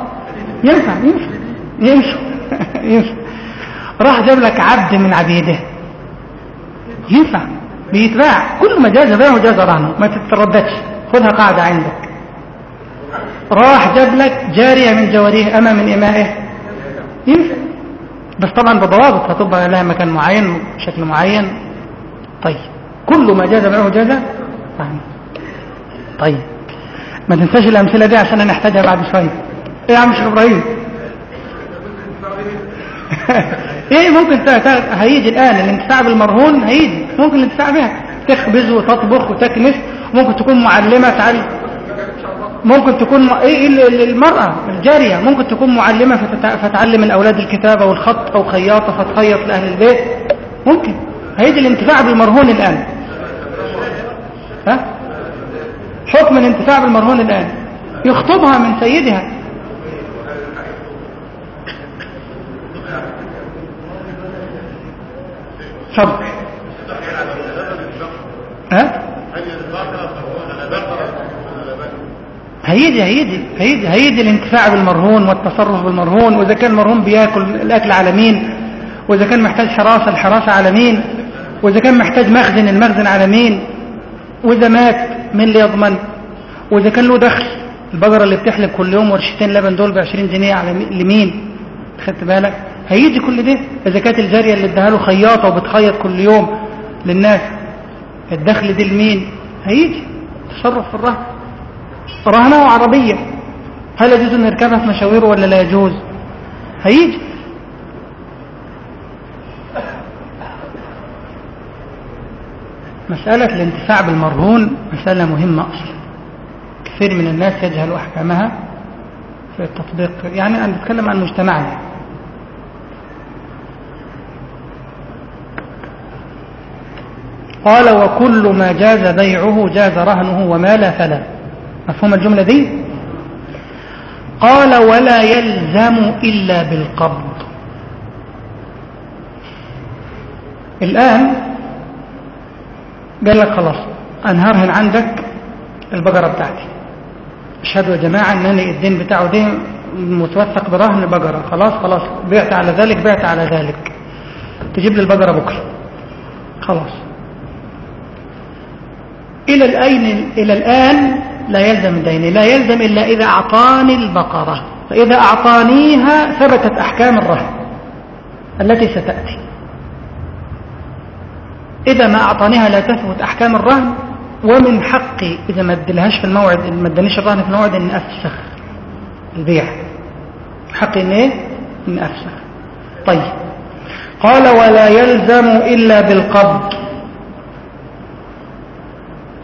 ينفع ينفع. ينفع. ينفع. راح جاب لك عبد من عبيده. ينفع. بيتباع. كل ما جاز بيعه جاز رهنه. ما تترددش. خذها قاعدة عندك. راح جاب لك جارية من جواريه أما من إمائه. ينفع. بس طبعا بضوابط هتبقى لها مكان معين بشكل معين. طيب كل ما جاز بيعه جاز طيب ما تنساش الأمثلة دي عشان نحتاجها بعد شوية. إيه يا عم شيخ إبراهيم؟ إيه ممكن هيجي الآن الانتفاع بالمرهون هيجي. ممكن الانتفاع بها تخبز وتطبخ وتكنس. ممكن تكون معلمة تعلم. ممكن تكون إيه المرأة الجارية ممكن تكون معلمة فتعلم الأولاد الكتابة والخط أو خياطة فتخيط لأهل البيت. ممكن. هيجي الانتفاع بالمرهون الآن. ها؟ حكم الانتفاع بالمرهون الآن. يخطبها من سيدها. صبر ها هيجي هيجي هيجي هيجي الانتفاع بالمرهون والتصرف بالمرهون وإذا كان المرهون بيأكل الأكل على مين وإذا كان محتاج حراسة الحراسة على مين وإذا كان محتاج مخزن المخزن على مين وإذا مات مين اللي يضمن وإذا كان له دخل البقرة اللي بتحلب كل يوم ورشتين لبن دول ب 20 جنيه على لمين؟ خدت بالك؟ هيجي كل ده اذا كانت الجارية اللي اداها له خياطة وبتخيط كل يوم للناس. الدخل دي لمين؟ هيجي. تصرف في الرهن. رهنه عربية. هل يجوز أن نركبها في مشاوير ولا لا يجوز؟ هيجي. مسألة الانتفاع بالمرهون مسألة مهمة أصلا. كثير من الناس يجهل أحكامها في التطبيق. يعني أنا أتكلم عن مجتمعنا. قال وكل ما جاز بيعه جاز رهنه وما لا فلا. مفهوم الجملة دي؟ قال ولا يلزم إلا بالقبض. الآن قال لك خلاص أنا هرهن عندك البقرة بتاعتي. اشهدوا يا جماعة أنني الدين بتاعه دي متوثق برهن بقرة. خلاص خلاص بعت على ذلك بعت على ذلك. تجيب لي البقرة بكرة. خلاص. إلى الأين إلى الآن لا يلزم الدين لا يلزم إلا إذا أعطاني البقرة فإذا أعطانيها ثبتت أحكام الرهن التي ستأتي. إذا ما أعطانيها لا تثبت أحكام الرهن ومن حقي إذا ما ادلهاش في الموعد ما ادانيش الرهن في الموعد إن أفسخ البيع. حقي إن إيه؟ إن أفسخ. طيب. قال ولا يلزم إلا بالقبض.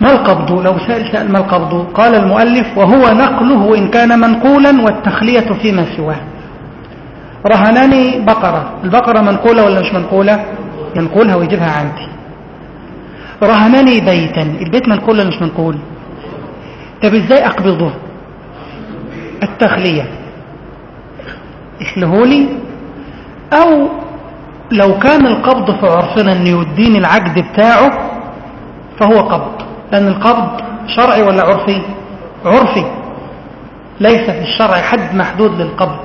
ما القبض؟ لو سأل سأل ما القبض؟ قال المؤلف وهو نقله إن كان منقولا والتخلية فيما سواه. رهنني بقرة. البقرة منقولة ولا مش منقولة؟ منقولها ويجيبها عندي. رهنني بيتا. البيت منقول ولا مش منقول؟ طب إزاي أقبضه؟ التخلية. يخلهولي؟ أو لو كان القبض في عرفنا إن يديني العقد بتاعه فهو قبض. لأن القبض شرعي ولا عرفي؟ عرفي. ليس في الشرع حد محدود للقبض.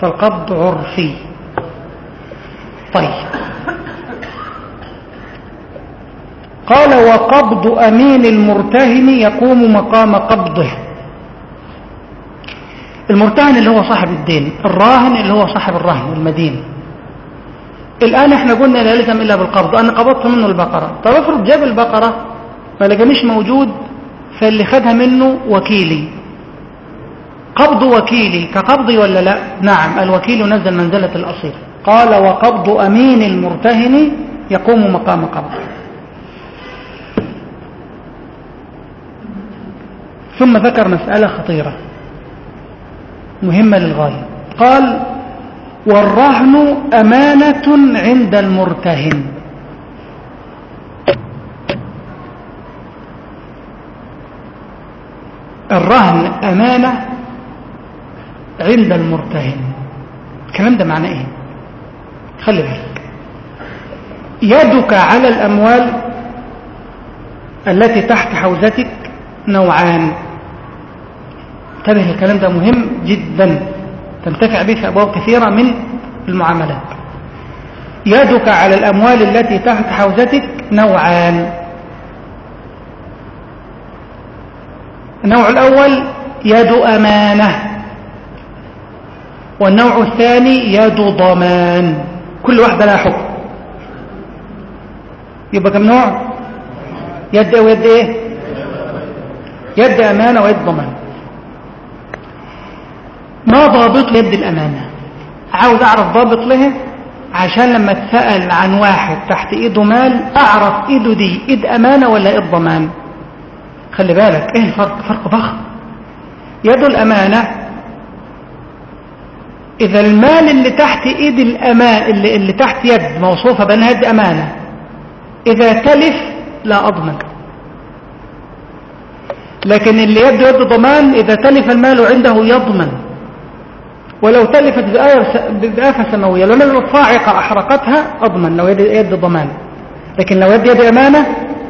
فالقبض عرفي. طيب. قال وقبض أمين المرتهن يقوم مقام قبضه. المرتهن اللي هو صاحب الدين الراهن اللي هو صاحب الرهن المدين. الآن إحنا قلنا لا يلزم إلا بالقبض أنا قبضت منه البقرة. طب افرض جاب البقرة ما لقانيش موجود فاللي خدها منه وكيلي. قبض وكيلي كقبضي ولا لا؟ نعم الوكيل ينزل منزلة الأصيل. قال وقبض أمين المرتهن يقوم مقام قبضه ثم ذكر مسألة خطيرة مهمة للغاية. قال والرهن أمانة عند المرتهن. الرهن أمانة عند المرتهن. الكلام ده معناه إيه؟ خلي بالك. يدك على الأموال التي تحت حوزتك نوعان. انتبه الكلام ده مهم جدا. تنتفع به في أبواب كثيرة من المعاملات. يدك على الأموال التي تحت حوزتك نوعان. النوع الأول يد أمانة والنوع الثاني يد ضمان كل واحدة لها حكم. يبقى كم نوع؟ يد إيه ويد إيه؟ يد أمانة ويد ضمان. ما ضابط يد الأمانة؟ عاوز أعرف ضابط لها عشان لما اتسأل عن واحد تحت إيده مال أعرف إيده دي إيد أمانة ولا إيد ضمان. خلي بالك إيه الفرق؟ فرق ضخم يد الأمانة. إذا المال اللي تحت إيد الامان اللي, اللي تحت يد موصوفة بأنها يد أمانة إذا تلف لا أضمن. لكن اللي يده يد ضمان إذا تلف المال عنده يضمن. ولو تلفت بآفة سماوية لو نزلت أحرقتها أضمن لو يد, يد ضمان. لكن لو يد يد أمانة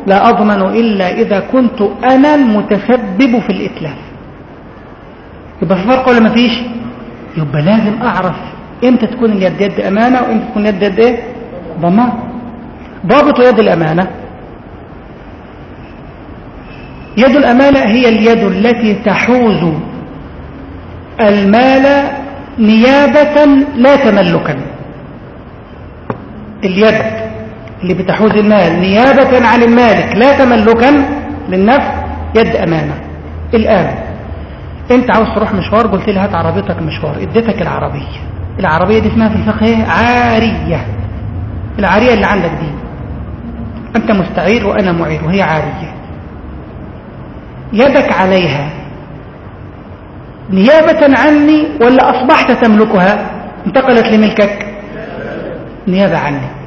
لا أضمن إلا إذا كنت أنا المتسبب في الإتلاف. يبقى في فرق ولا ما فيش؟ يبقى لازم أعرف إمتى تكون اليد يد أمانة وإمتى تكون يد يد إيه؟ ضمان. ضابط يد الأمانة. يد الأمانة هي اليد التي تحوز المال نيابة لا تملكا. اليد اللي بتحوز المال نيابة عن المالك لا تملكا للنفس يد أمانة. الآن أنت عاوز تروح مشوار؟ قلت لي هات عربيتك مشوار اديتك العربية. العربية دي اسمها في الفقه عارية. العارية اللي عندك دي. أنت مستعير وأنا معير وهي عارية. يدك عليها. نيابة عني ولا أصبحت تملكها؟ انتقلت لملكك. نيابة عني.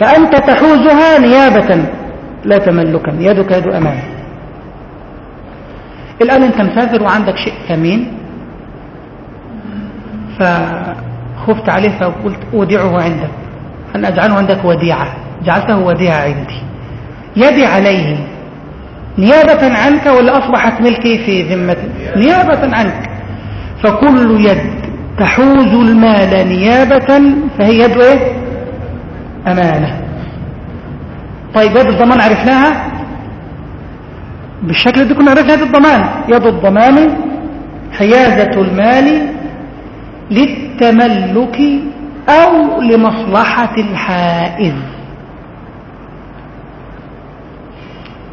فأنت تحوزها نيابة. لا تملكا يدك يد أمان. الآن أنت مسافر وعندك شيء ثمين فخفت عليه فقلت أودعه عندك. أن أجعله عندك وديعة. جعلته وديعة عندي. يدي عليه. نيابة عنك ولا أصبحت ملكي في ذمتي؟ نيابة عنك. فكل يد تحوز المال نيابة. فهي يد إيه؟ أمانة. طيب يد الضمان عرفناها؟ بالشكل ده كنا عرفنا يد الضمان. يد الضمان حيازة المال للتملك أو لمصلحة الحائز.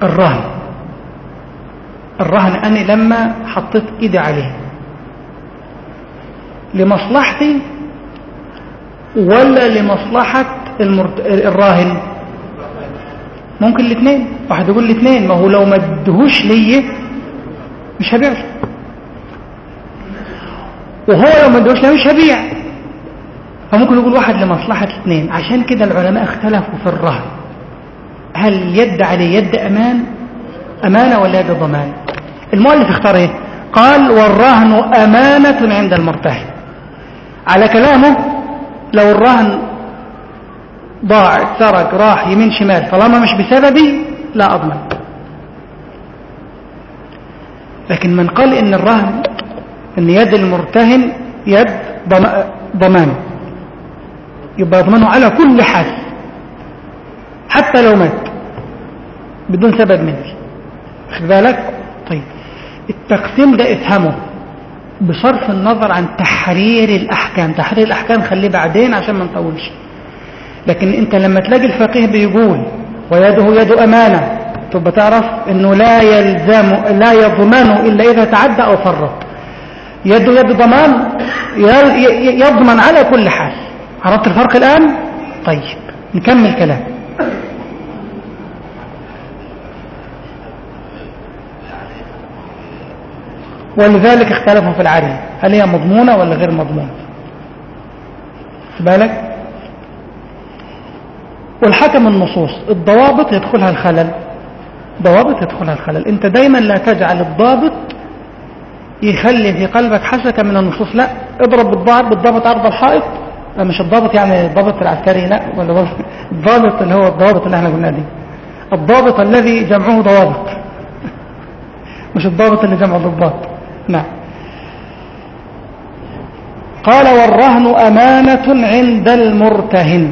الرهن. الرهن أنا لما حطيت إيدي عليه. لمصلحتي ولا لمصلحة المرت... الراهن. ممكن الاثنين. واحد يقول الاثنين ما هو لو ما ادهوش ليا مش هبيع. وهو لو ما ادهوش ليا مش هبيع. فممكن يقول واحد لمصلحة الاثنين. عشان كده العلماء اختلفوا في الرهن. هل يد عليه يد أمان؟ امانة ولا يد ضمان؟ المؤلف اختار إيه؟ قال والرهن أمانة عند المرتهن. على كلامه لو الرهن ضاع اتسرق راح يمين شمال. طالما مش بسببي لا أضمن. لكن من قال إن الرهن إن يد المرتهن يد ضمان. يبقى يضمنه على كل حال. حتى لو مات. بدون سبب مني خد بالك؟ طيب. التقسيم ده افهمه. بصرف النظر عن تحرير الأحكام. تحرير الأحكام خليه بعدين عشان ما نطولش. لكن انت لما تلاقي الفقيه بيقول ويده يد أمانة تبقى تعرف إنه لا يلزم لا يضمن إلا إذا تعدى أو فرط. يده يد ضمان يضمن على كل حال. عرفت الفرق الآن؟ طيب نكمل كلام. ولذلك اختلفوا في العارية هل هي مضمونة ولا غير مضمونة؟ بالك؟ والحكم النصوص الضوابط يدخلها الخلل. ضوابط يدخلها الخلل. انت دايما لا تجعل الضابط يخلي في قلبك حسكة من النصوص. لا اضرب بالضابط بالضابط عرض الحائط لا مش الضابط يعني الضابط العسكري لا. ولا الضابط اللي هو الضوابط اللي إحنا قلنا دي. الضابط الذي جمعه ضوابط. مش الضابط اللي جمعه ضباط نعم. قال والرهن أمانة عند المرتهن.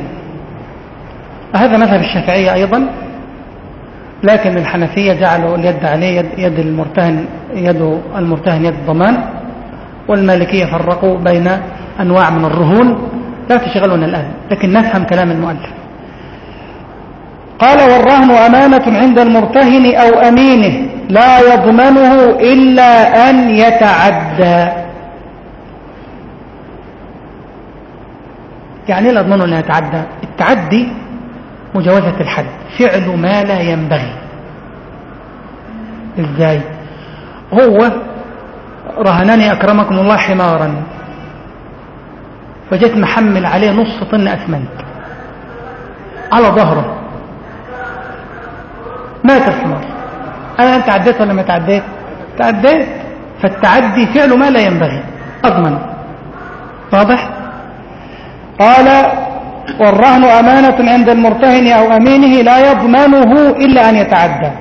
هذا مذهب الشافعية أيضا لكن الحنفية جعلوا اليد عليه يد, يد المرتهن يد المرتهن يد الضمان والمالكية فرقوا بين أنواع من الرهون لا تشغلون الآن لكن نفهم كلام المؤلف. قال والرهن أمانة عند المرتهن أو أمينه لا يضمنه إلا أن يتعدى. يعني لا يضمنه أن يتعدى؟ التعدي مجاوزة الحد. فعل ما لا ينبغي. إزاي؟ هو رهنني أكرمكم الله حمارا. فجيت محمل عليه نص طن أسمنت على ظهره. مات الحمار. أنا أنت عديت ولا ما تعديت؟ تعديت. فالتعدي فعل ما لا ينبغي. أضمن. واضح؟ قال والرهن أمانة عند المرتهن أو أمينه لا يضمنه إلا أن يتعدى.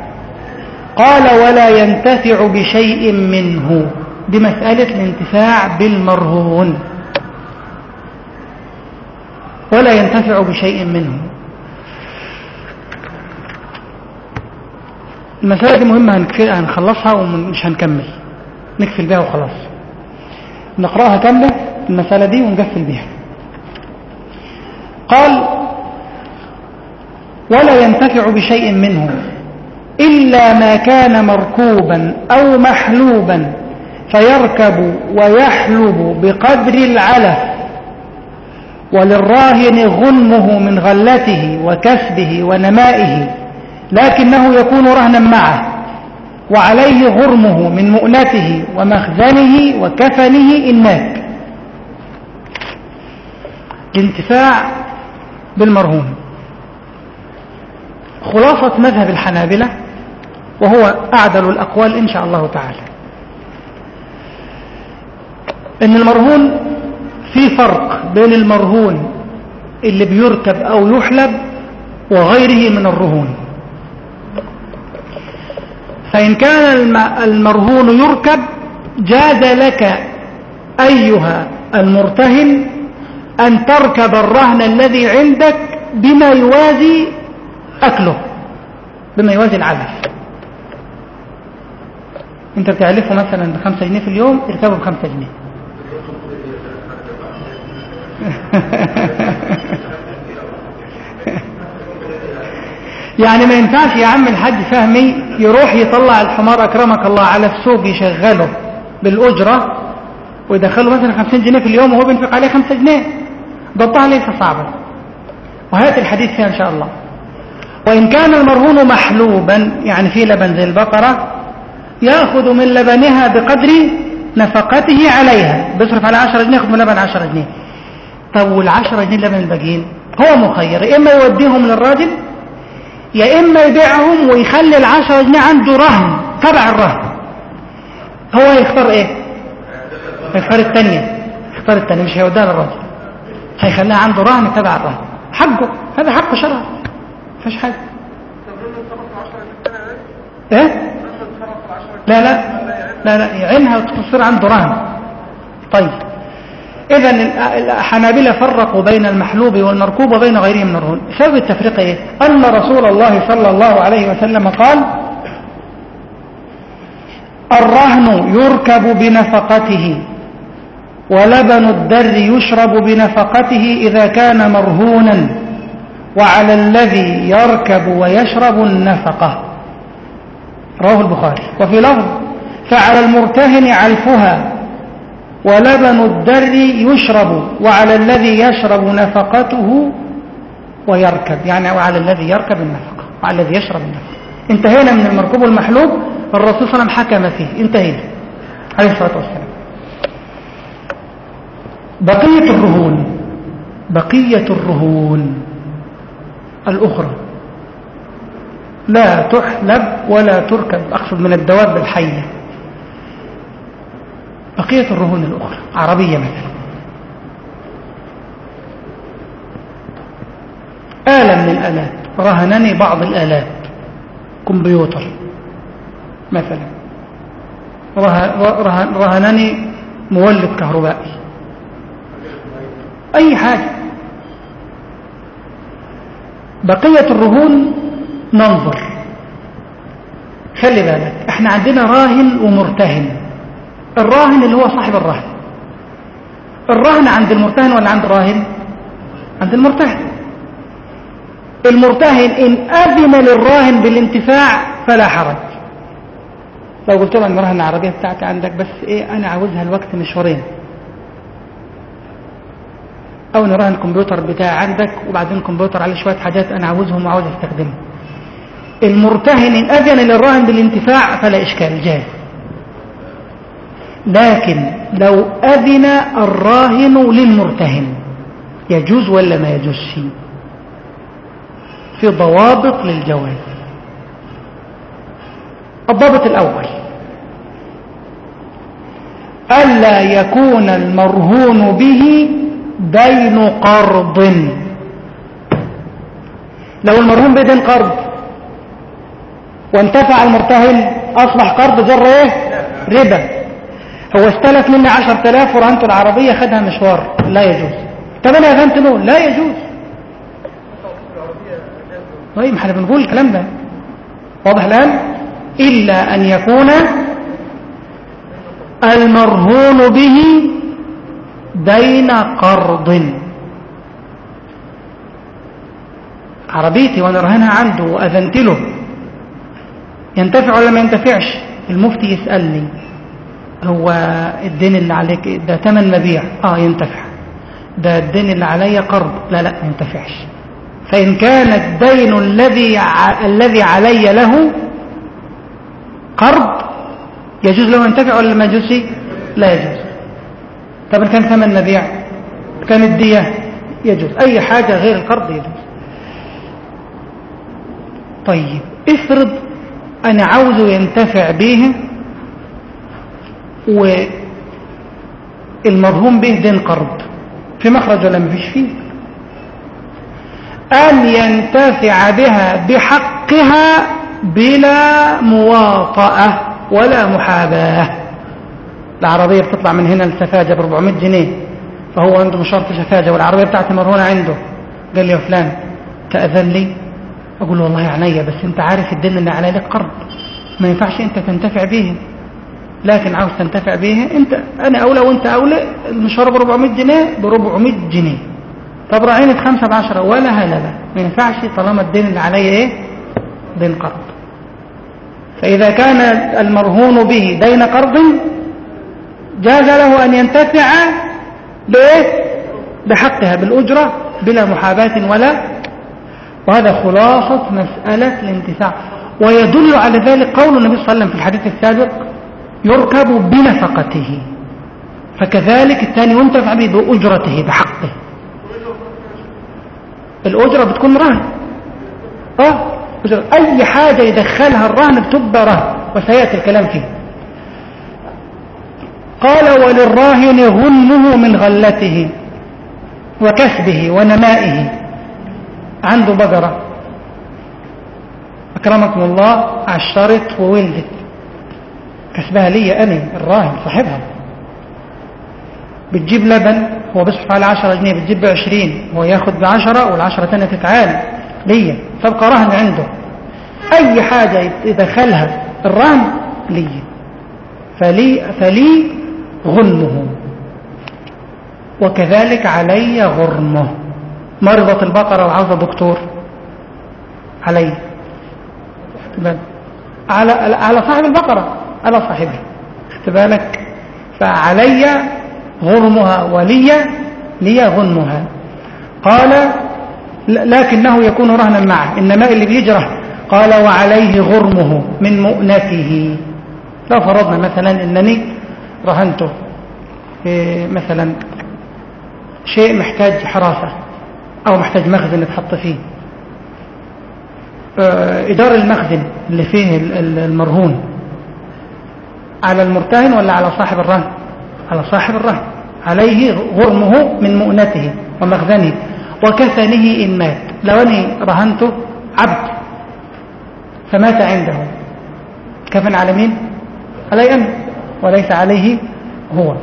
قال ولا ينتفع بشيء منه. بمسألة الانتفاع بالمرهون. ولا ينتفع بشيء منه. المسألة دي مهمة هنخلصها ومش هنكمل. نقفل بها وخلاص. نقرأها كاملة المسألة دي ونقفل بها قال ولا ينتفع بشيء منه إلا ما كان مركوبا أو محلوبا فيركب ويحلب بقدر العلف وللراهن غنمه من غلته وكسبه ونمائه لكنه يكون رهنا معه وعليه غرمه من مؤنته ومخزنه وكفنه إن مات الانتفاع بالمرهون. خلاصة مذهب الحنابلة وهو أعدل الأقوال إن شاء الله تعالى. إن المرهون في فرق بين المرهون اللي بيركب أو يحلب وغيره من الرهون. فإن كان المرهون يركب جاز لك أيها المرتهن أن تركب الرهن الذي عندك بما يوازي أكله بما يوازي العلف أنت بتعلفه مثلا بخمسة جنيه في اليوم اركبه بخمسة جنيه. يعني ما ينفعش يا عم الحاج فهمي يروح يطلع الحمار أكرمك الله على السوق يشغله بالأجرة ويدخله مثلا 50 جنيه في اليوم وهو بينفق عليه 5 جنيه. ضبطها ليس صعبا. وهات الحديث فيها إن شاء الله. وإن كان المرهون محلوبا يعني في لبن زي البقرة يأخذ من لبنها بقدر نفقته عليها. بيصرف على 10 جنيه يأخذ من لبن 10 جنيه. طب وال10 جنيه لبن الباقيين؟ هو مخير. إما يوديهم للراجل يا إما يبيعهم ويخلي العشرة جنيه عنده رهن تبع الرهن. هو يختار إيه؟ يختار الثانية. يختار الثانية مش هيوديها للراجل. هيخليها عنده رهن تبع الرهن. حقه هذا حقه شرعا فيش حاجة. إيه؟ لا لا لا لا يعينها وتصير عنده رهن. طيب. إذا الحنابلة فرقوا بين المحلوب والمركوب وبين غيره من الرهون سبب التفريق إيه؟ أن رسول الله صلى الله عليه وسلم قال الرهن يركب بنفقته. ولبن الدر يشرب بنفقته إذا كان مرهونا وعلى الذي يركب ويشرب النفقة. رواه البخاري. وفي لفظ فعلى المرتهن علفها ولبن الدر يشرب وعلى الذي يشرب نفقته ويركب. يعني وعلى الذي يركب النفقة وعلى الذي يشرب النفقة. انتهينا من المركوب المحلوب الرسول صلى الله عليه وسلم حكم فيه. انتهينا. عليه الصلاة والسلام. بقية الرهون بقية الرهون الأخرى. لا تحلب ولا تركب أقصد من الدواب الحية بقية الرهون الأخرى عربية مثلا. آلة من الآلات رهنني بعض الآلات. كمبيوتر مثلا. رهنني مولد كهربائي. أي حاجة. بقية الرهون ننظر. خلي بالك إحنا عندنا راهن ومرتهن. الراهن اللي هو صاحب الرهن. الرهن عند المرتهن ولا عند الراهن؟ عند المرتهن. المرتهن إن أذن للراهن بالانتفاع فلا حرج. لو قلت له أنا راهن العربية بتاعتي عندك بس إيه أنا عاوزها الوقت مشوارين. أو نراهن الكمبيوتر بتاعي عندك وبعدين الكمبيوتر عليه شوية حاجات أنا عاوزهم وعاوز أستخدمهم. المرتهن ان اذن للراهن بالانتفاع فلا إشكال جاز لكن لو أذن الراهن للمرتهن يجوز ولا ما يجوز؟ شيء في ضوابط للجواز. الضابط الأول ألا يكون المرهون به دين قرض. لو المرهون به دين قرض وانتفع المرتهن أصبح قرض جر إيه؟ ربا. هو استلف مني عشر تلاف ورهنته العربية خدها مشوار. لا يجوز. طب أنا اذنت له لا يجوز. طيب إحنا بنقول الكلام ده. واضح الآن؟ إلا أن يكون المرهون به دين قرض. عربيتي وأنا رهنها عنده واذنت له ينتفع ولا ما ينتفعش؟ المفتي يسألني. هو الدين اللي عليك؟ ده ثمن مبيع. آه ينتفع. ده الدين اللي عليا قرض. لا لا ما ينتفعش. فإن كان الدين الذي ع... الذي علي له قرض يجوز له ينتفع ولا ما يجوز؟ لا يجوز. طب كان ثمن مبيع كان الدية يجوز. أي حاجة غير القرض يجوز. طيب افرض أنا عاوزه ينتفع به والمرهوم به دين قرض. في مخرج ولا مفيش فيه؟ أن ينتفع بها بحقها بلا مواطأة ولا محاباة. العربية بتطلع من هنا لسفاجة ب 400 جنيه. فهو عنده مشارة سفاجة والعربية بتاعتي مرهونة عنده. قال لي يا فلان تأذن لي؟ أقول له والله عينيا بس أنت عارف الدين اللي علي لك قرض. ما ينفعش أنت تنتفع به. لكن عاوز تنتفع به أنت أنا أولى وأنت أولى المشوار ب 400 جنيه ب 400 جنيه. طب راعيني بخمسة بعشرة ولا هللة ما ينفعش طالما الدين اللي علي إيه؟ دين قرض. فإذا كان المرهون به دين قرض جاز له أن ينتفع بإيه؟ بحقها بالأجرة بلا محاباة ولا. وهذا خلاصة مسألة الانتفاع. ويدل على ذلك قول النبي صلى الله عليه وسلم في الحديث السابق يركب بنفقته. فكذلك الثاني ينتفع به بأجرته بحقه. الأجرة بتكون رهن. أه. أي حاجة يدخلها الرهن بتبقى رهن وسيأتي الكلام فيه. قال وللراهن غنمه من غلته وكسبه ونمائه. عنده بقرة. أكرمكم الله عشرت وولدت. كسبها لي أنا الراهن صاحبها. بتجيب لبن هو بيصرف على 10 جنيه بتجيب ب 20 هو ياخد ب 10 وال10 ثانية تتعال. ليا. تبقى رهن عنده. أي حاجة يدخلها الرهن لي فلي فلي غنمه. وكذلك علي غرمه. مرضت البقرة وعاوزه دكتور؟ علي. على على صاحب البقرة. على صاحبها خد بالك فعلي غرمها ولي لي غنمها. قال لكنه يكون رهنا معه. إنما اللي بيجره قال وعليه غرمه من مؤنته. لو فرضنا مثلا أنني رهنته. مثلا شيء محتاج حراسة أو محتاج مخزن يتحط فيه. إدار المخزن اللي فيه المرهون. على المرتهن ولا على صاحب الرهن؟ على صاحب الرهن. عليه غرمه من مؤنته ومخزنه. وكفنه إن مات. لو أني رهنته عبد. فمات عنده. كفن على مين؟ علي أنا وليس عليه هو.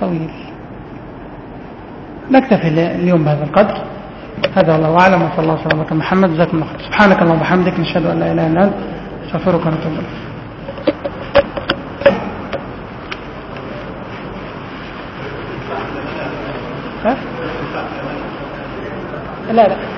طويل. نكتفي اليوم بهذا القدر. هذا الله أعلم وصلى الله وسلم على محمد. جزاكم الله خير. سبحانك اللهم وبحمدك نشهد أن لا إله إلا أنت. نستغفرك ونتوب إليك. لا لا